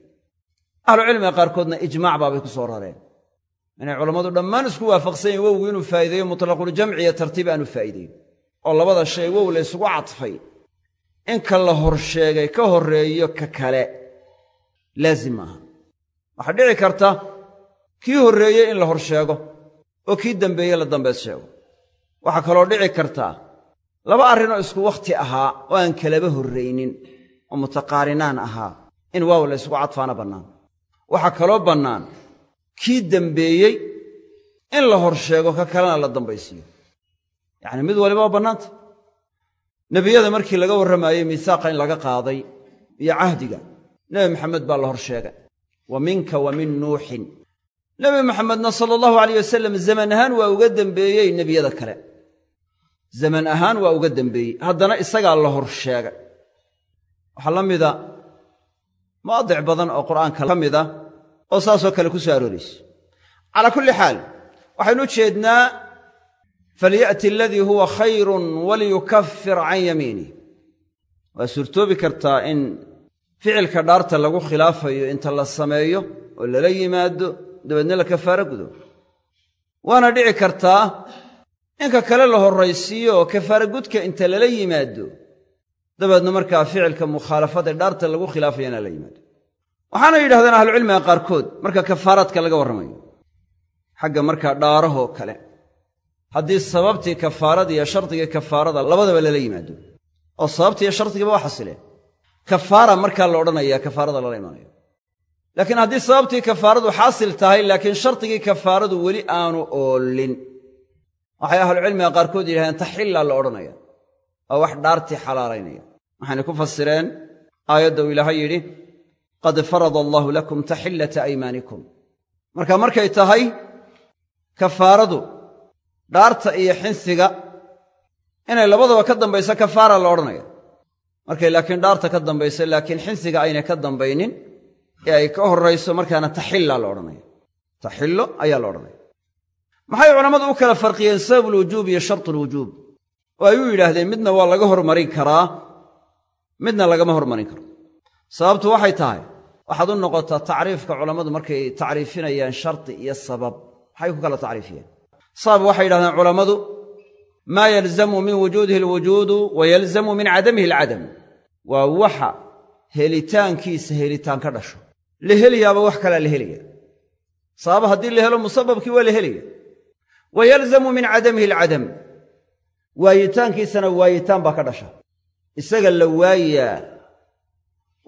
Ahlucilmiga qaarkoodna ijmaac baabay ku soo rareen. Inay culammadu dhammaan isku waafaqsan yihiin wowgu inuu faa'iideeyo mutlaquuljamci iyo tartiib aanu faa'iideeyo. Oo labada shay wow la ysugu cadfay. In ka la hor sheegay ka horreeyo ka kale laazim maaha. Waxaa dhici karta kii horreeyey in la hor sheego oo kii dambeeye la dambeed sheego waxaa kaloo dhici kartaa laba arrinoo isku wakhti ahaa oo aan kalaba horraynin oo mutaqaarinaan ahaa in waaw la ysgu cadfaana bannaan. Waxaa kaloo bannaan kii dembeeyey in la hor sheego ka kalena la dambaysiiyo. Yacni mid waliba waa bannaanta. Nebiyada markii laga warramaayey miisaaqa in laga qaaday iyo cahdiga nebi maxamed baa la hor sheegay. Wa minka wa min nuuxin nebi maxamedna sala allahu alayh wasalam zaman ahaan waa uga dembeeyey nebiyada kale zaman ahaan waa uga dembeeyey haddana isagaa la hor sheegay. Waxaa la mida mawaadic badan oo qur'aanka ka mid ah oo saasoo kale ku soo aroorayso calaa kulli xaal waxaynu u jeednaa falya'ti aladii huwa khayrun waliyukafir can yamiinih waa suurtoobi kartaa in ficilka dhaarta lagu khilaafayo inta la sameeyo oo lala yimaado dabeedna la kafaaro gudo. Waana dhici kartaa inka kale la horraysiiyo oo kafaaro gudka inta lala yimaado dabeedna markaa ficilka mukhaalafada dhaarta lagu khilaafayana la yimaado. Waxaana yidhahdeen ahlucilmiga qaarkood marka kafaaraadka laga warramayo xagga markaa dhaarahoo kale. Haddii sababtii kafaarada iyo shardigii kafaarada labadaba lala yimaado oo sababtiiyo shardigiiba waa xasileen kafaara markaa la odhanaya kafaarada lala imanayo. Laakiin haddii sababtii kafaaradu xaasil tahay laakiin shardigii kafaaradu weli aanu oolin waxay ahlucilmiga qaarkood yidhahdeen taxillaa la odhanaya oo wax dhaartii xalaalaynaya. Waxayna ku fasireen aayadda uu ilaahay yidhi qad farada allaahu lakum taxillata aymaanikum. Marka markay tahay kafaaradu dhaarta iyo xinsiga inay labadaba ka dambayso kafaara la odhanaya. Markay laakiin dhaarta ka dambayso laakiin xinsiga aynay ka dambaynin ee ay ka horrayso markaana taxilla la odhanaya. Taxillo ayaa la odhanaya maxay culammadu u kala farqiyeen sababulwujuub iyo shartulwujuub oo ay u yidhaahdeen midna waa laga hormarin karaa midna lagama hormarin karo. Sababtu waxay tahay waxaad u noqotaa tacriifka culammadu markay tacriifinayaan shardi iyo sabab. Maxay ku kala tacriifiyeen? Sabab waxay yidhahdeen culammadu maa yalzamu min wujuudihi alwujuudu wa yalzamu min cadamihi alcadam. Waa waxa helitaankiisa helitaan ka dhasho. La helayaaba wax kalaa la helaya sabab haddii la helo musababkii waa la helaya wa yalzamu min cadamihi alcadam waayitaankiisana waayitaan baa ka dhasha isaga la waayaa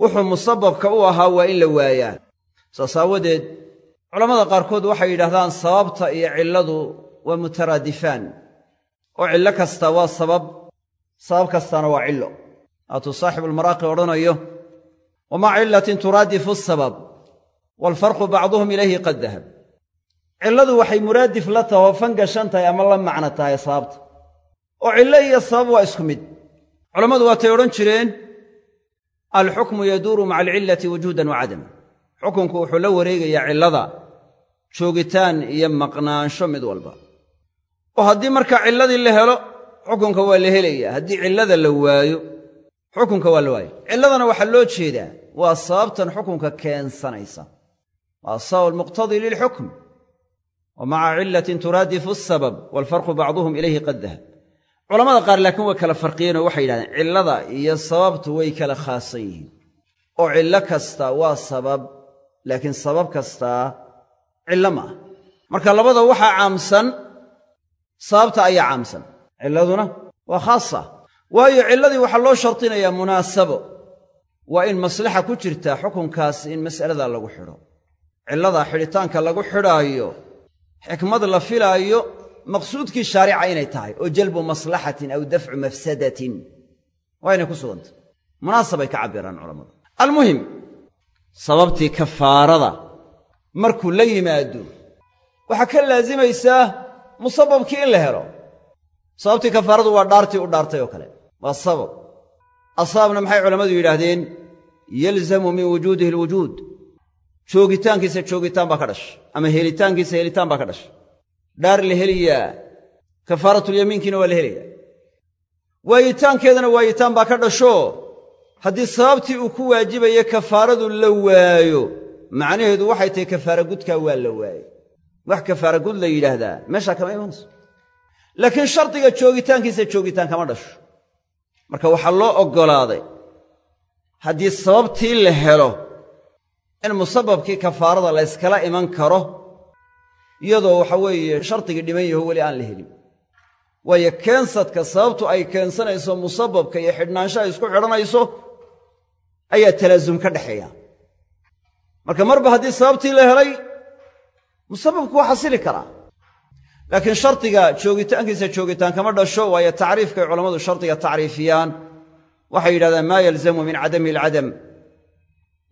wuxuu musababka u ahaa waa in la waayaa saas aawadeed culammada qaarkood waxay yidhahdaan sababta iyo cilladu waa mutaraadifaan oo cillo kasta waa sabab sabab kastaana waa cillo haatuu saaxibulmaraaqi odhanayo wamaa cillatin turaadifu asabab waalfarqu bacduhum ilayhi qad dahab cilladu waxay muraadif la tahay oo fan gashan tahay ama la macno tahay sababta. oo cillo iyo sabab waa isku mid. culammadu waatay odhan jireen alxukmu yaduuru maca alcillati wujuudan wa xukunku wuxuu la wareegayaa cillada joogitaan iyo maqnaansho mid walba. oo haddii markaa cilladii la helo xukunka waa la helayaa. Haddii cillada la waayo xukunka waa la waayo cilladana waxaa loo jeedaa waa sababtan xukunka keensanaysa. Waa asabab almuqtadii lilxukm wa maca cillatin turaadifu asabab waalfarqu bacduhum ilayhi qad dahab. Culamada qaar laakiin way kala farqiyeenoo waxay yidhahdeen cillada iyo sababtu way kala khaasan yihiin. Oo cillo kasta waa sabab laakiin sabab kastaa cillo ma ah marka labada waxaa caamsan sababta ayaa caamsan. Cilladuna waa khaasa. Waayo cilladii waxaa loo shardinayaa munaasabo. Waa in maslaxa ku jirta xukunkaas in mas'aladaa lagu xidho. Cilladaa xidhitaanka lagu xidhaayo xikmad la filaayo maqsuudkii shaarica inay tahay oo jalbu maslaxatin aw dafcu mafsadatin. Waa inay ku sugantay. Munaasabay ka cabbiraan culammadu almuhim sababtii kafaarada markuu la yimaado waxaa ka laasimaysaa musababkii in la helo. Sababtii kafaaradu waa dhaartii u dhaartay oo kale. Waa sabab. Asaabna maxay culammadu yidhaahdeen? Yalzamu min wujuudihi alwujuud. Joogitaankiisa joogitaan baa ka dhasha ama helitaankiisa helitaan baa ka dhasha dhaar la heliyaa kafaaratulyamiinkiina waa la helayaa waayitaankeedana waayitaan baa ka dhasho. Haddii sababtii uu ku waajibaye kafaaradu la waayo macnaheedu waxay tahay kafaara gudkaa waa la waaye wax kafaara gud la yidhaahdaa meeshaa kama imanayso. Laakiin shardiga joogitaankiisa joogitaan kama dhasho. Marka waxaa loo oggolaaday haddii sababtii la helo in musababkii kafaarada la yskala iman karo iyadoo waxa weeye shardigii dhiman yaho weli aan la helin. Waayo keensadka sababtu ay keensanayso musababka iyo xidhnaanshaha isku xidhanayso ayaa talaasum ka dhexeeya. Marka marba haddii sababtii la helay musababku waa xasili karaa. Laakiin shardiga joogitaankiisa joogitaan kama dhasho waayo tacriifkay culammadu shardiga tacriifiyaan. Waxay yidhahdaan maa yalzamu min cadamihi alcadam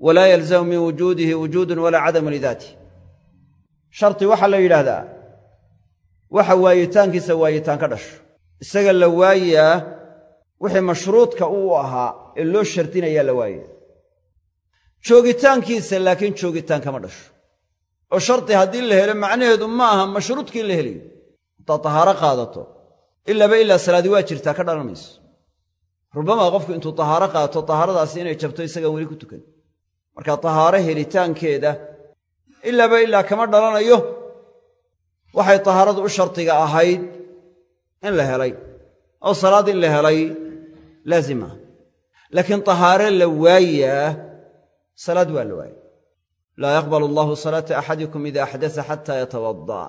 walaa yalzamu min wujuudihi wujuudun walaa cadamu lidaatih shardi waxaa la yidhaahdaa waxa waayitaankiisa waayitaan ka dhasho isaga la waayaa wixii mashruudka uu ahaa ee loo shardinayaa la waaya joogitaankiisa laakiin joogitaan kama dhasho oo shardi haddii la helo macnaheedu ma aha mashruudkii la helayo haddaad tahaaro qaadato ilaaba ilaa salaadi waa jirtaa ka dhalan mayso rubamaa qofku intuu tahaaro qaato tahaaradaasi inay jabto isagaan weli ku tukan marka tahaaro helitaankeeda ilaaba ilaa kama dhalanayo. Waxay tahaaradu u shardiga ahayd in la helay oo salaad in la helay laazim ah laakiin tahaare la waayaa salaad waa la waaya laa yaqbal allahu salaata axadikum ida axdasa xataa yatawadda'a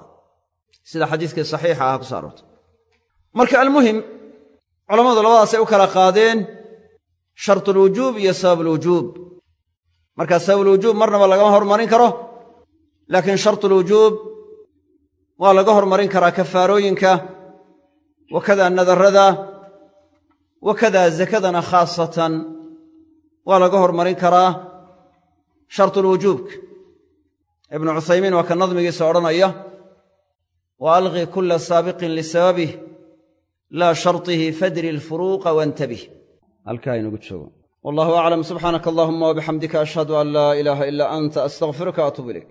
sida xadiiskii saxiixa aha ku so aroortay marka almuhim culammadu labadaasay u kala qaadeen shartulwujuub iyo sababulwujuub markaa sababulwujuub marnaba lagama hormarin karo laakiin shartulwujuub waa laga hormarin karaa kafaarooyinka wakadaa nadarrada wakadaa zakadana khaasatan waa laga hormarin karaa shartulwujuubka ibnu cuthaymiin waa ka nadmigiisa odhanaya wa alqi kulla saabiqin lisababih laa shartihi fadri alfuruuqa waantabih halkaa inugu joogo wallahu aclam subxaanaka allahuma wabixamdika ashhadu an laa ilaaha ilaa anta astaqfiruka atuub ilayk